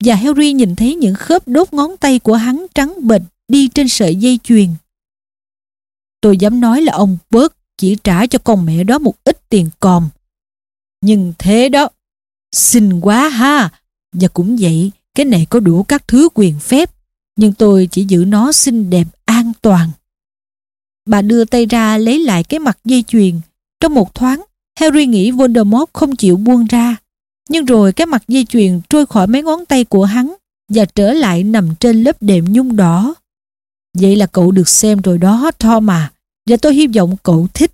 Và Harry nhìn thấy những khớp đốt ngón tay của hắn trắng bệch đi trên sợi dây chuyền. Tôi dám nói là ông bớt chỉ trả cho con mẹ đó một ít tiền còm. Nhưng thế đó, xinh quá ha. Và cũng vậy, cái này có đủ các thứ quyền phép, nhưng tôi chỉ giữ nó xinh đẹp an toàn. Bà đưa tay ra lấy lại cái mặt dây chuyền. Trong một thoáng, Harry nghĩ Voldemort không chịu buông ra. Nhưng rồi cái mặt dây chuyền trôi khỏi mấy ngón tay của hắn và trở lại nằm trên lớp đệm nhung đỏ. Vậy là cậu được xem rồi đó Tom à, và tôi hy vọng cậu thích.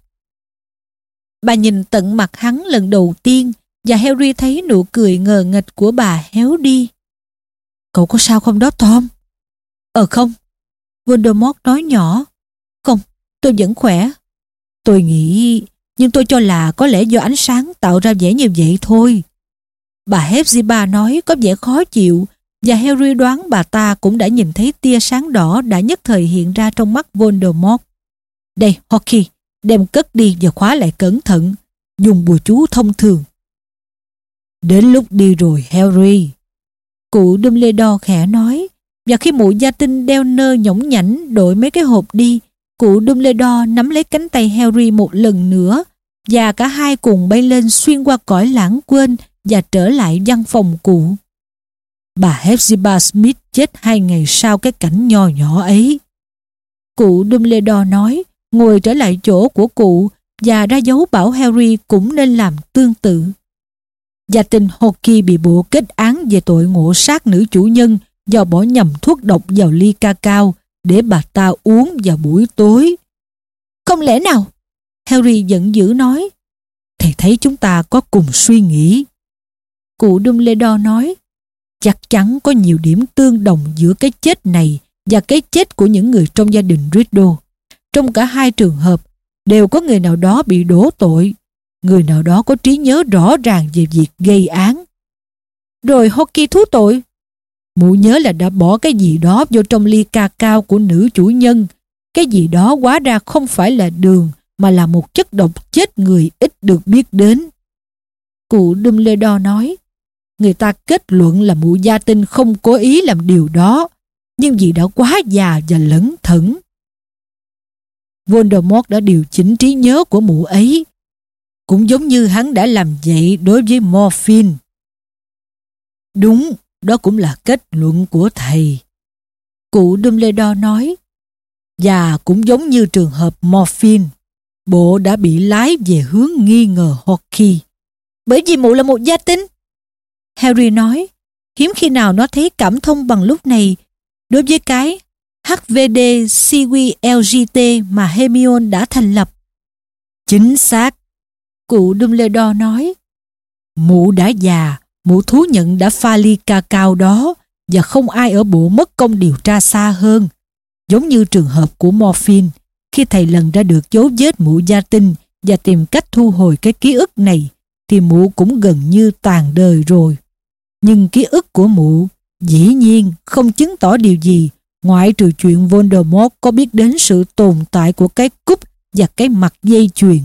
Bà nhìn tận mặt hắn lần đầu tiên và Harry thấy nụ cười ngờ nghịch của bà héo đi. Cậu có sao không đó Tom? Ờ không. Voldemort nói nhỏ. Không, tôi vẫn khỏe. Tôi nghĩ, nhưng tôi cho là có lẽ do ánh sáng tạo ra vẻ như vậy thôi. Bà Hepzibah nói có vẻ khó chịu và Harry đoán bà ta cũng đã nhìn thấy tia sáng đỏ đã nhất thời hiện ra trong mắt Voldemort. Đây, Hockey, đem cất đi và khóa lại cẩn thận, dùng bùa chú thông thường. Đến lúc đi rồi, Harry. Cụ Dumbledore khẽ nói, và khi mụ gia tinh đeo nơ nhõng nhảnh đội mấy cái hộp đi, cụ Dumbledore nắm lấy cánh tay Harry một lần nữa và cả hai cùng bay lên xuyên qua cõi lãng quên và trở lại văn phòng cụ. Bà Hepzibah Smith chết hai ngày sau cái cảnh nho nhỏ ấy. Cụ Dumbledore nói, ngồi trở lại chỗ của cụ và ra dấu bảo Harry cũng nên làm tương tự. Gia tình Hoki bị bộ kết án về tội ngộ sát nữ chủ nhân do bỏ nhầm thuốc độc vào ly ca cao để bà ta uống vào buổi tối. Không lẽ nào? Harry giận dữ nói. Thầy thấy chúng ta có cùng suy nghĩ. Cụ Dumbledore nói, chắc chắn có nhiều điểm tương đồng giữa cái chết này và cái chết của những người trong gia đình Riddle. Trong cả hai trường hợp, đều có người nào đó bị đổ tội. Người nào đó có trí nhớ rõ ràng về việc gây án. Rồi Hockey thú tội. Mụ nhớ là đã bỏ cái gì đó vô trong ly ca cao của nữ chủ nhân. Cái gì đó quá ra không phải là đường mà là một chất độc chết người ít được biết đến. Cụ Dumbledore nói, người ta kết luận là mụ gia tinh không cố ý làm điều đó, nhưng vì đã quá già và lẫn thẩn. Voldemort đã điều chỉnh trí nhớ của mụ ấy, cũng giống như hắn đã làm vậy đối với Morphine. Đúng, đó cũng là kết luận của thầy. Cụ Dumbledore nói, và cũng giống như trường hợp Morphine, bộ đã bị lái về hướng nghi ngờ Hockey. Bởi vì mụ là một gia tinh. Harry nói, hiếm khi nào nó thấy cảm thông bằng lúc này đối với cái HVD CQLGT mà Hermione đã thành lập. Chính xác. Cụ Dumbledore nói, mụ đã già, mụ thú nhận đã pha ly ca cao đó và không ai ở bộ mất công điều tra xa hơn. Giống như trường hợp của Morphine, khi thầy lần ra được dấu vết mụ gia tinh và tìm cách thu hồi cái ký ức này, thì mụ cũng gần như tàn đời rồi. Nhưng ký ức của mụ dĩ nhiên không chứng tỏ điều gì ngoại trừ chuyện Voldemort có biết đến sự tồn tại của cái cúp và cái mặt dây chuyền.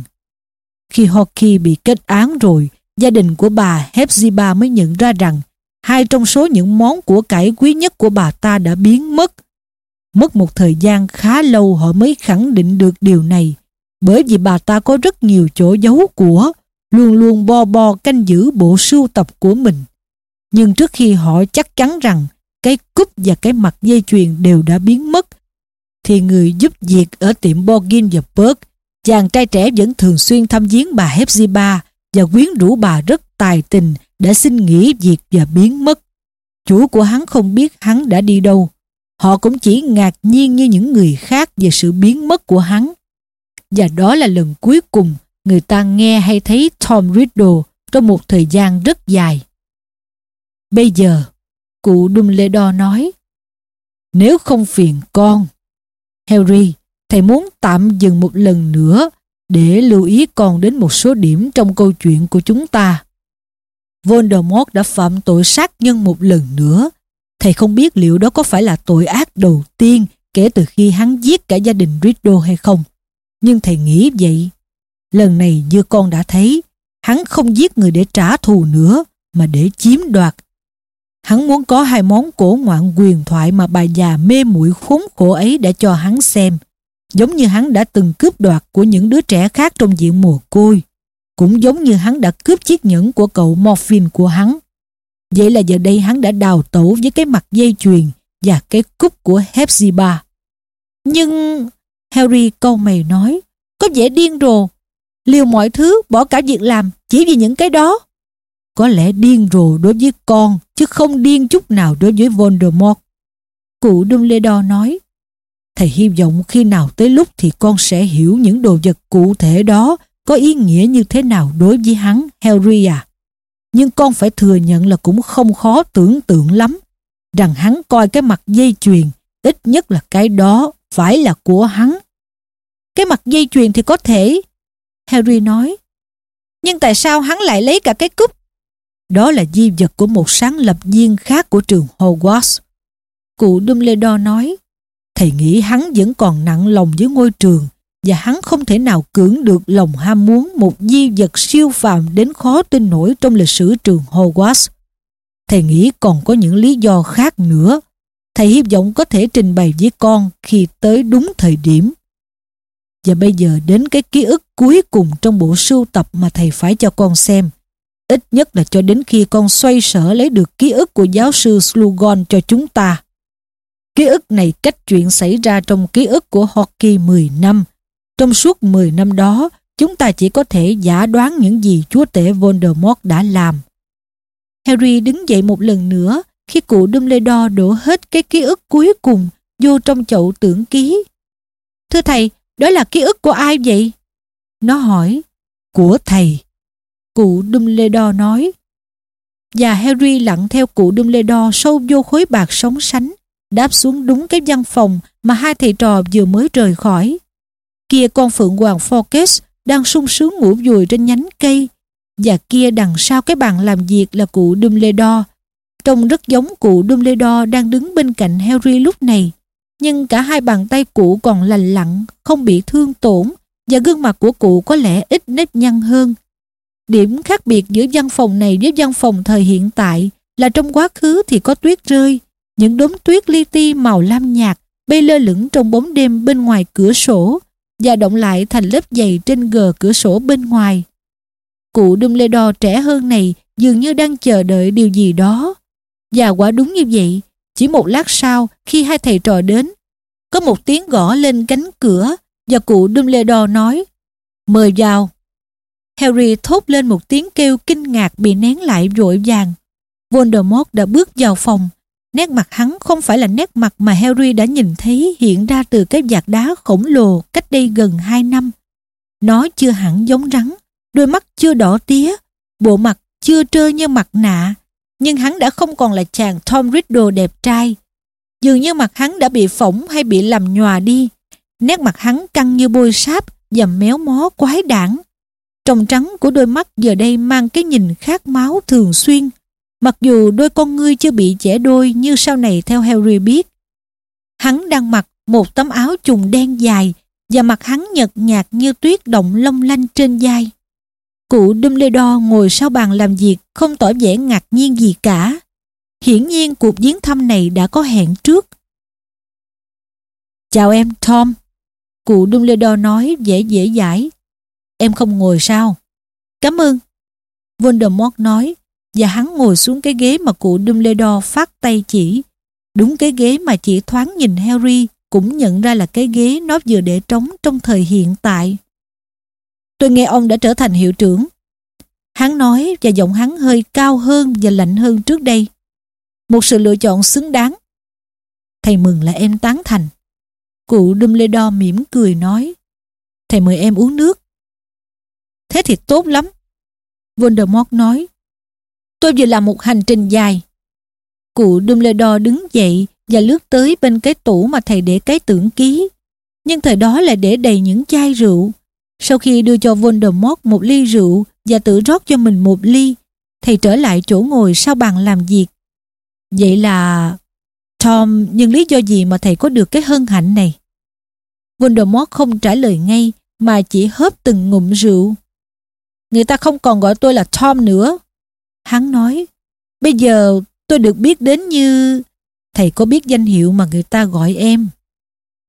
Khi Hockey bị kết án rồi, gia đình của bà Hepzibah mới nhận ra rằng hai trong số những món của cải quý nhất của bà ta đã biến mất. Mất một thời gian khá lâu họ mới khẳng định được điều này, bởi vì bà ta có rất nhiều chỗ giấu của, luôn luôn bo bo canh giữ bộ sưu tập của mình. Nhưng trước khi họ chắc chắn rằng cái cúp và cái mặt dây chuyền đều đã biến mất, thì người giúp việc ở tiệm Borgin và Berg, chàng trai trẻ vẫn thường xuyên thăm viếng bà Hepzibah và quyến rũ bà rất tài tình đã xin nghỉ việc và biến mất. Chủ của hắn không biết hắn đã đi đâu. Họ cũng chỉ ngạc nhiên như những người khác về sự biến mất của hắn. Và đó là lần cuối cùng người ta nghe hay thấy Tom Riddle trong một thời gian rất dài. Bây giờ, cụ Dumbledore nói, nếu không phiền con, Harry, thầy muốn tạm dừng một lần nữa để lưu ý con đến một số điểm trong câu chuyện của chúng ta. Voldemort đã phạm tội sát nhân một lần nữa. Thầy không biết liệu đó có phải là tội ác đầu tiên kể từ khi hắn giết cả gia đình Riddle hay không. Nhưng thầy nghĩ vậy. Lần này như con đã thấy, hắn không giết người để trả thù nữa, mà để chiếm đoạt. Hắn muốn có hai món cổ ngoạn quyền thoại mà bà già mê muội khốn khổ ấy đã cho hắn xem. Giống như hắn đã từng cướp đoạt của những đứa trẻ khác trong diện mồ côi cũng giống như hắn đã cướp chiếc nhẫn của cậu Morphin của hắn. Vậy là giờ đây hắn đã đào tẩu với cái mặt dây chuyền và cái cúp của Hepzibah. Nhưng Harry câu mày nói, có vẻ điên rồ, liều mọi thứ bỏ cả việc làm chỉ vì những cái đó. Có lẽ điên rồ đối với con chứ không điên chút nào đối với Voldemort. Cụ Dumbledore nói, thầy hy vọng khi nào tới lúc thì con sẽ hiểu những đồ vật cụ thể đó có ý nghĩa như thế nào đối với hắn, Harry à. Nhưng con phải thừa nhận là cũng không khó tưởng tượng lắm, rằng hắn coi cái mặt dây chuyền, ít nhất là cái đó phải là của hắn. Cái mặt dây chuyền thì có thể, Harry nói. Nhưng tại sao hắn lại lấy cả cái cúp? Đó là di vật của một sáng lập viên khác của trường Hogwarts. Cụ Dumbledore nói, thầy nghĩ hắn vẫn còn nặng lòng với ngôi trường và hắn không thể nào cưỡng được lòng ham muốn một di vật siêu phàm đến khó tin nổi trong lịch sử trường Hogwarts. Thầy nghĩ còn có những lý do khác nữa. Thầy hy vọng có thể trình bày với con khi tới đúng thời điểm. Và bây giờ đến cái ký ức cuối cùng trong bộ sưu tập mà thầy phải cho con xem. Ít nhất là cho đến khi con xoay sở lấy được ký ức của giáo sư Slughorn cho chúng ta. Ký ức này cách chuyện xảy ra trong ký ức của Hockey 10 năm trong suốt 10 năm đó, chúng ta chỉ có thể giả đoán những gì chúa tể Voldemort đã làm. Harry đứng dậy một lần nữa khi cụ Dumbledore đổ hết cái ký ức cuối cùng vô trong chậu tưởng ký. Thưa thầy, đó là ký ức của ai vậy? Nó hỏi. Của thầy. Cụ Dumbledore nói. Và Harry lặn theo cụ Dumbledore sâu vô khối bạc sóng sánh, đáp xuống đúng cái văn phòng mà hai thầy trò vừa mới rời khỏi. Kia con phượng hoàng Forkes đang sung sướng ngủ vùi trên nhánh cây và kia đằng sau cái bàn làm việc là cụ Dumbledore. Trông rất giống cụ Dumbledore đang đứng bên cạnh Harry lúc này. Nhưng cả hai bàn tay cụ còn lành lặn, không bị thương tổn và gương mặt của cụ có lẽ ít nếp nhăn hơn. Điểm khác biệt giữa văn phòng này với văn phòng thời hiện tại là trong quá khứ thì có tuyết rơi, những đốm tuyết li ti màu lam nhạt bay lơ lửng trong bóng đêm bên ngoài cửa sổ và động lại thành lớp dày trên gờ cửa sổ bên ngoài. Cụ Dumbledore trẻ hơn này dường như đang chờ đợi điều gì đó. Và quả đúng như vậy, chỉ một lát sau khi hai thầy trò đến, có một tiếng gõ lên cánh cửa và cụ Dumbledore nói Mời vào. Harry thốt lên một tiếng kêu kinh ngạc bị nén lại vội vàng. Voldemort đã bước vào phòng Nét mặt hắn không phải là nét mặt mà Harry đã nhìn thấy hiện ra từ cái vạt đá khổng lồ cách đây gần 2 năm. Nó chưa hẳn giống rắn, đôi mắt chưa đỏ tía, bộ mặt chưa trơ như mặt nạ, nhưng hắn đã không còn là chàng Tom Riddle đẹp trai. Dường như mặt hắn đã bị phỏng hay bị làm nhòa đi. Nét mặt hắn căng như bôi sáp và méo mó quái đản. Tròng trắng của đôi mắt giờ đây mang cái nhìn khát máu thường xuyên, Mặc dù đôi con ngươi chưa bị chẻ đôi như sau này theo Harry biết. Hắn đang mặc một tấm áo trùng đen dài và mặt hắn nhợt nhạt như tuyết động long lanh trên vai. Cụ Dumbledore ngồi sau bàn làm việc không tỏ vẻ ngạc nhiên gì cả. Hiển nhiên cuộc viếng thăm này đã có hẹn trước. Chào em, Tom. Cụ Dumbledore nói dễ dễ dãi. Em không ngồi sao? Cảm ơn. Voldemort nói và hắn ngồi xuống cái ghế mà cụ Dumbledore phát tay chỉ. Đúng cái ghế mà chỉ thoáng nhìn Harry, cũng nhận ra là cái ghế nó vừa để trống trong thời hiện tại. Tôi nghe ông đã trở thành hiệu trưởng. Hắn nói và giọng hắn hơi cao hơn và lạnh hơn trước đây. Một sự lựa chọn xứng đáng. Thầy mừng là em tán thành. Cụ Dumbledore mỉm cười nói, Thầy mời em uống nước. Thế thì tốt lắm. Voldemort nói Tôi vừa làm một hành trình dài. Cụ Dumbledore đứng dậy và lướt tới bên cái tủ mà thầy để cái tưởng ký. Nhưng thời đó lại để đầy những chai rượu. Sau khi đưa cho Voldemort một ly rượu và tự rót cho mình một ly, thầy trở lại chỗ ngồi sau bàn làm việc. Vậy là... Tom, nhưng lý do gì mà thầy có được cái hân hạnh này? Voldemort không trả lời ngay mà chỉ hớp từng ngụm rượu. Người ta không còn gọi tôi là Tom nữa. Hắn nói, bây giờ tôi được biết đến như... Thầy có biết danh hiệu mà người ta gọi em?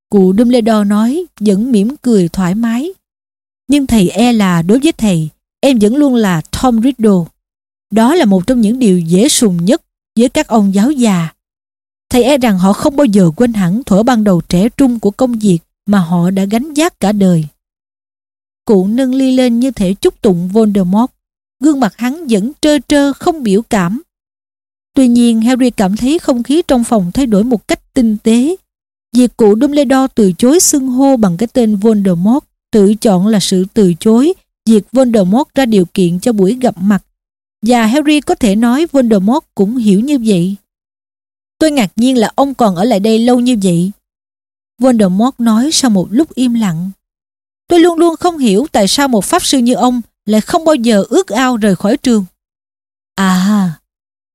Cụ Dumbledore nói, vẫn mỉm cười thoải mái. Nhưng thầy e là đối với thầy, em vẫn luôn là Tom Riddle. Đó là một trong những điều dễ sùng nhất với các ông giáo già. Thầy e rằng họ không bao giờ quên hẳn thuở ban đầu trẻ trung của công việc mà họ đã gánh vác cả đời. Cụ nâng ly lên như thể chúc tụng Voldemort. Gương mặt hắn vẫn trơ trơ, không biểu cảm. Tuy nhiên, Harry cảm thấy không khí trong phòng thay đổi một cách tinh tế. Việc cụ Dumbledore từ chối xưng hô bằng cái tên Voldemort tự chọn là sự từ chối việc Voldemort ra điều kiện cho buổi gặp mặt. Và Harry có thể nói Voldemort cũng hiểu như vậy. Tôi ngạc nhiên là ông còn ở lại đây lâu như vậy. Voldemort nói sau một lúc im lặng. Tôi luôn luôn không hiểu tại sao một pháp sư như ông lại không bao giờ ước ao rời khỏi trường. À,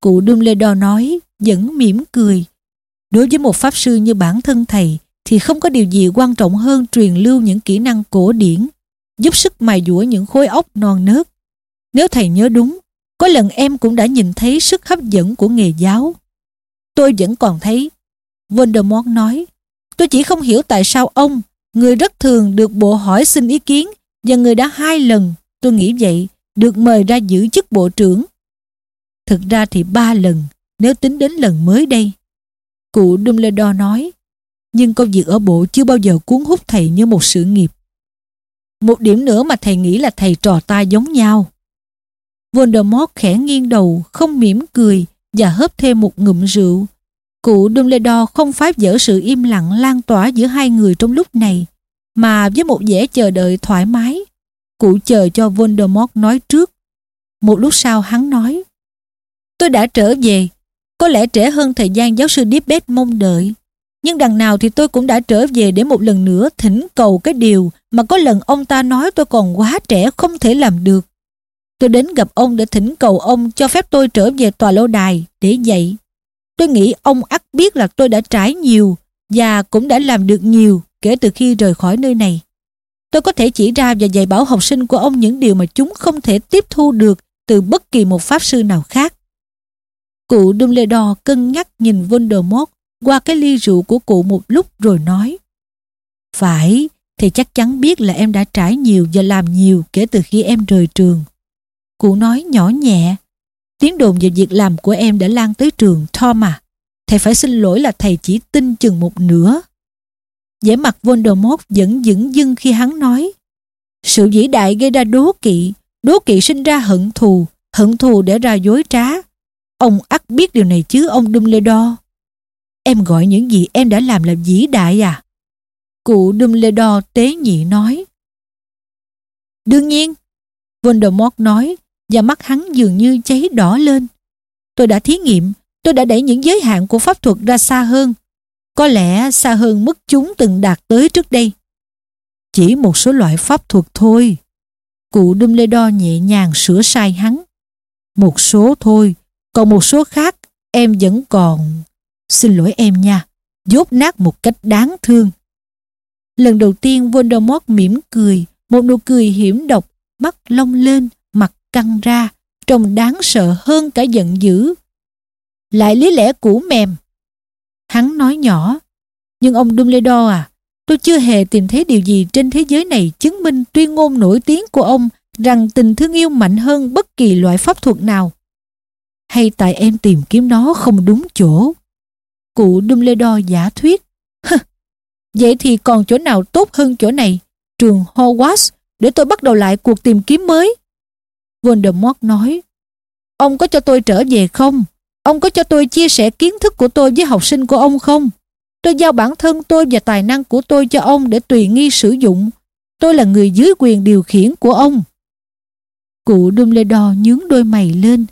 cụ Dumbledore nói, vẫn mỉm cười. Đối với một pháp sư như bản thân thầy, thì không có điều gì quan trọng hơn truyền lưu những kỹ năng cổ điển, giúp sức mài dũa những khối óc non nớt. Nếu thầy nhớ đúng, có lần em cũng đã nhìn thấy sức hấp dẫn của nghề giáo. Tôi vẫn còn thấy. Voldemort nói, tôi chỉ không hiểu tại sao ông, người rất thường được bộ hỏi xin ý kiến và người đã hai lần, tôi nghĩ vậy, được mời ra giữ chức bộ trưởng. Thực ra thì ba lần, nếu tính đến lần mới đây. Cụ Dumbledore nói, nhưng công việc ở bộ chưa bao giờ cuốn hút thầy như một sự nghiệp. Một điểm nữa mà thầy nghĩ là thầy trò ta giống nhau. Voldemort khẽ nghiêng đầu, không mỉm cười và hớp thêm một ngụm rượu. Cụ Dumbledore không phá vỡ sự im lặng lan tỏa giữa hai người trong lúc này, mà với một vẻ chờ đợi thoải mái. Cụ chờ cho Voldemort nói trước. Một lúc sau hắn nói, Tôi đã trở về, có lẽ trễ hơn thời gian giáo sư Dibbet mong đợi. Nhưng đằng nào thì tôi cũng đã trở về để một lần nữa thỉnh cầu cái điều mà có lần ông ta nói tôi còn quá trẻ không thể làm được. Tôi đến gặp ông để thỉnh cầu ông cho phép tôi trở về tòa lâu đài để dạy. Tôi nghĩ ông ắt biết là tôi đã trải nhiều và cũng đã làm được nhiều kể từ khi rời khỏi nơi này. Tôi có thể chỉ ra và dạy bảo học sinh của ông những điều mà chúng không thể tiếp thu được từ bất kỳ một pháp sư nào khác. Cụ Dumbledore cân nhắc nhìn Voldemort qua cái ly rượu của cụ một lúc rồi nói Phải, thì chắc chắn biết là em đã trải nhiều và làm nhiều kể từ khi em rời trường. Cụ nói nhỏ nhẹ Tiếng đồn về việc làm của em đã lan tới trường Tom à. Thầy phải xin lỗi là thầy chỉ tin chừng một nửa vẻ mặt Voldemort vẫn dững dưng khi hắn nói Sự vĩ đại gây ra đố kỵ Đố kỵ sinh ra hận thù Hận thù để ra dối trá Ông ắt biết điều này chứ ông Dumbledore Em gọi những gì em đã làm là vĩ đại à? Cụ Dumbledore tế nhị nói. Đương nhiên, Voldemort nói và mắt hắn dường như cháy đỏ lên. Tôi đã thí nghiệm, tôi đã đẩy những giới hạn của pháp thuật ra xa hơn. Có lẽ xa hơn mức chúng từng đạt tới trước đây. Chỉ một số loại pháp thuật thôi. Cụ Dumbledore nhẹ nhàng sửa sai hắn. Một số thôi, còn một số khác em vẫn còn Xin lỗi em nha, dốt nát một cách đáng thương. Lần đầu tiên Voldemort mỉm cười, một nụ cười hiểm độc, mắt long lên, mặt căng ra, trông đáng sợ hơn cả giận dữ. lại lý lẽ cũ mềm. Hắn nói nhỏ, nhưng ông Dumbledore à, tôi chưa hề tìm thấy điều gì trên thế giới này chứng minh tuyên ngôn nổi tiếng của ông rằng tình thương yêu mạnh hơn bất kỳ loại pháp thuật nào. Hay tại em tìm kiếm nó không đúng chỗ? Cụ Dumbledore giả thuyết. Vậy thì còn chỗ nào tốt hơn chỗ này? Trường Hogwarts để tôi bắt đầu lại cuộc tìm kiếm mới. Voldemort nói. Ông có cho tôi trở về không? Ông có cho tôi chia sẻ kiến thức của tôi với học sinh của ông không? Tôi giao bản thân tôi và tài năng của tôi cho ông để tùy nghi sử dụng. Tôi là người dưới quyền điều khiển của ông. Cụ Dumbledore nhướng đôi mày lên.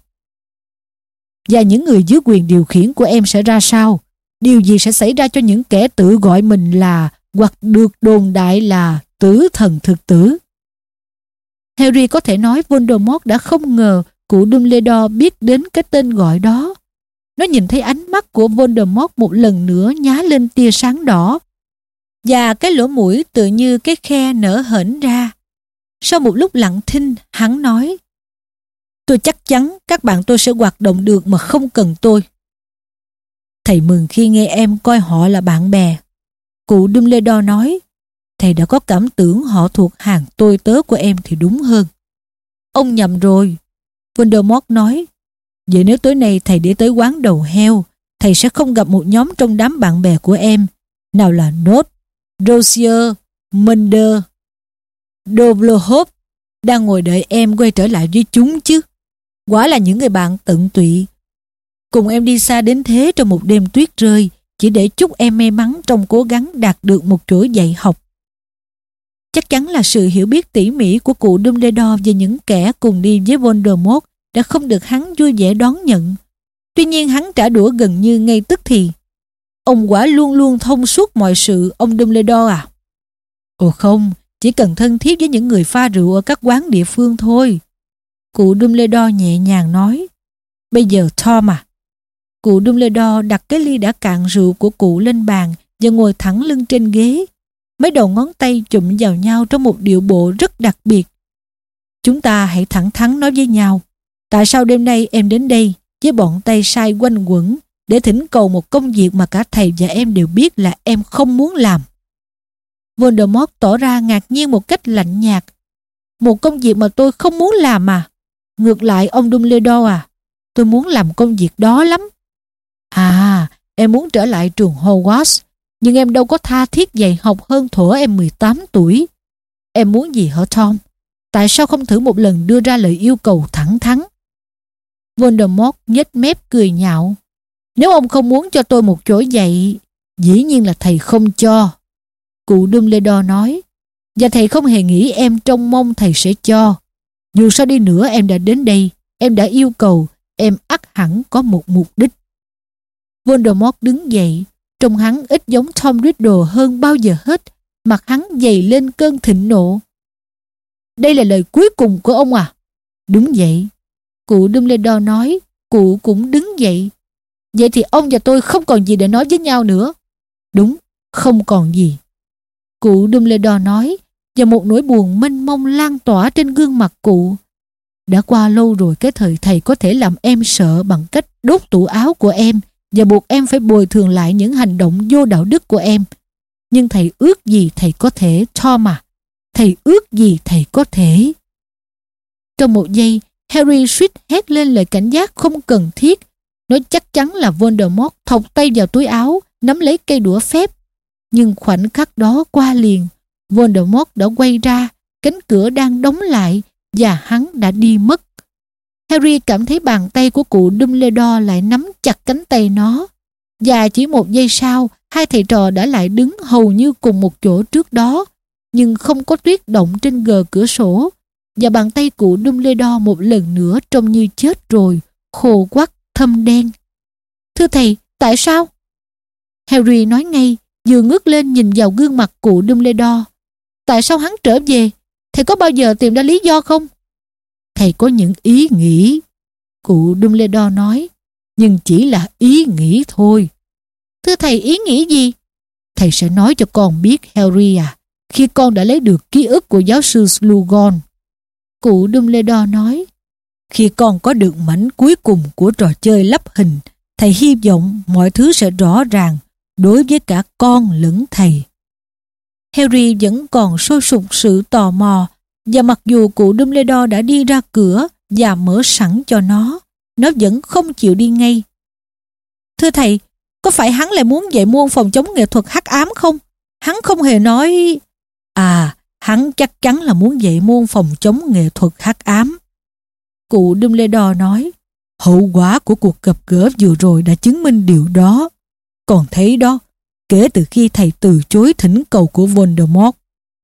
Và những người dưới quyền điều khiển của em sẽ ra sao? Điều gì sẽ xảy ra cho những kẻ tự gọi mình là hoặc được đồn đại là tử thần thực tử? Harry có thể nói Voldemort đã không ngờ cụ Dumbledore biết đến cái tên gọi đó. Nó nhìn thấy ánh mắt của Voldemort một lần nữa nhá lên tia sáng đỏ và cái lỗ mũi tự như cái khe nở hển ra. Sau một lúc lặng thinh, hắn nói Tôi chắc chắn các bạn tôi sẽ hoạt động được mà không cần tôi. Thầy mừng khi nghe em coi họ là bạn bè. Cụ Dumbledore nói Thầy đã có cảm tưởng họ thuộc hàng tôi tớ của em thì đúng hơn. Ông nhầm rồi. Voldemort nói Vậy nếu tối nay thầy để tới quán đầu heo thầy sẽ không gặp một nhóm trong đám bạn bè của em. Nào là Nốt, Rosier, Munder, Dovlohop đang ngồi đợi em quay trở lại với chúng chứ. Quả là những người bạn tận tụy. Cùng em đi xa đến thế trong một đêm tuyết rơi chỉ để chúc em may mắn trong cố gắng đạt được một chỗ dạy học. Chắc chắn là sự hiểu biết tỉ mỉ của cụ Dumbledore về những kẻ cùng đi với Voldemort đã không được hắn vui vẻ đón nhận. Tuy nhiên hắn trả đũa gần như ngay tức thì. Ông quả luôn luôn thông suốt mọi sự, ông Dumbledore à? Ồ không, chỉ cần thân thiết với những người pha rượu ở các quán địa phương thôi. Cụ Dumbledore nhẹ nhàng nói. Bây giờ Tom à. Cụ Dumbledore đặt cái ly đã cạn rượu của cụ lên bàn và ngồi thẳng lưng trên ghế. Mấy đầu ngón tay chụm vào nhau trong một điệu bộ rất đặc biệt. Chúng ta hãy thẳng thắn nói với nhau. Tại sao đêm nay em đến đây với bọn tay sai quanh quẩn để thỉnh cầu một công việc mà cả thầy và em đều biết là em không muốn làm? Voldemort tỏ ra ngạc nhiên một cách lạnh nhạt. Một công việc mà tôi không muốn làm mà. Ngược lại ông Dumbledore à, tôi muốn làm công việc đó lắm. À, em muốn trở lại trường Hogwarts, nhưng em đâu có tha thiết dạy học hơn thuở em 18 tuổi. Em muốn gì hả Tom? Tại sao không thử một lần đưa ra lời yêu cầu thẳng thắn? Voldemort nhếch mép cười nhạo. Nếu ông không muốn cho tôi một chỗ dạy, dĩ nhiên là thầy không cho. Cụ Dumbledore nói, và thầy không hề nghĩ em trông mong thầy sẽ cho. Dù sao đi nữa em đã đến đây, em đã yêu cầu, em ắt hẳn có một mục đích. Voldemort đứng dậy, trông hắn ít giống Tom Riddle hơn bao giờ hết, mặt hắn dày lên cơn thịnh nộ. Đây là lời cuối cùng của ông à? Đúng vậy. Cụ Dumbledore nói, cụ cũng đứng dậy. Vậy thì ông và tôi không còn gì để nói với nhau nữa. Đúng, không còn gì. Cụ Dumbledore nói, và một nỗi buồn mênh mông lan tỏa trên gương mặt cụ. Đã qua lâu rồi cái thời thầy có thể làm em sợ bằng cách đốt tủ áo của em và buộc em phải bồi thường lại những hành động vô đạo đức của em. Nhưng thầy ước gì thầy có thể, cho mà, Thầy ước gì thầy có thể? Trong một giây, Harry suýt hét lên lời cảnh giác không cần thiết. Nó chắc chắn là Voldemort thọc tay vào túi áo, nắm lấy cây đũa phép. Nhưng khoảnh khắc đó qua liền, Voldemort đã quay ra, cánh cửa đang đóng lại và hắn đã đi mất. Harry cảm thấy bàn tay của cụ Dumbledore lại nắm chặt cánh tay nó. Và chỉ một giây sau, hai thầy trò đã lại đứng hầu như cùng một chỗ trước đó, nhưng không có tuyết động trên gờ cửa sổ. Và bàn tay cụ Dumbledore một lần nữa trông như chết rồi, khô quắc, thâm đen. Thưa thầy, tại sao? Harry nói ngay, vừa ngước lên nhìn vào gương mặt cụ Dumbledore. Tại sao hắn trở về? Thầy có bao giờ tìm ra lý do không? Thầy có những ý nghĩ. Cụ Dumbledore nói. Nhưng chỉ là ý nghĩ thôi. Thưa thầy ý nghĩ gì? Thầy sẽ nói cho con biết Harry à. Khi con đã lấy được ký ức của giáo sư Slughorn. Cụ Dumbledore nói. Khi con có được mảnh cuối cùng của trò chơi lắp hình Thầy hy vọng mọi thứ sẽ rõ ràng đối với cả con lẫn thầy. Harry vẫn còn sôi sục sự tò mò và mặc dù cụ Dumbledore đã đi ra cửa và mở sẵn cho nó, nó vẫn không chịu đi ngay. Thưa thầy, có phải hắn lại muốn dạy môn phòng chống nghệ thuật hắc ám không? Hắn không hề nói... À, hắn chắc chắn là muốn dạy môn phòng chống nghệ thuật hắc ám. Cụ Dumbledore nói, hậu quả của cuộc gặp gỡ vừa rồi đã chứng minh điều đó. Còn thấy đó, kể từ khi thầy từ chối thỉnh cầu của Voldemort,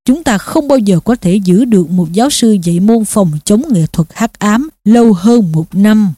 chúng ta không bao giờ có thể giữ được một giáo sư dạy môn phòng chống nghệ thuật hắc ám lâu hơn một năm.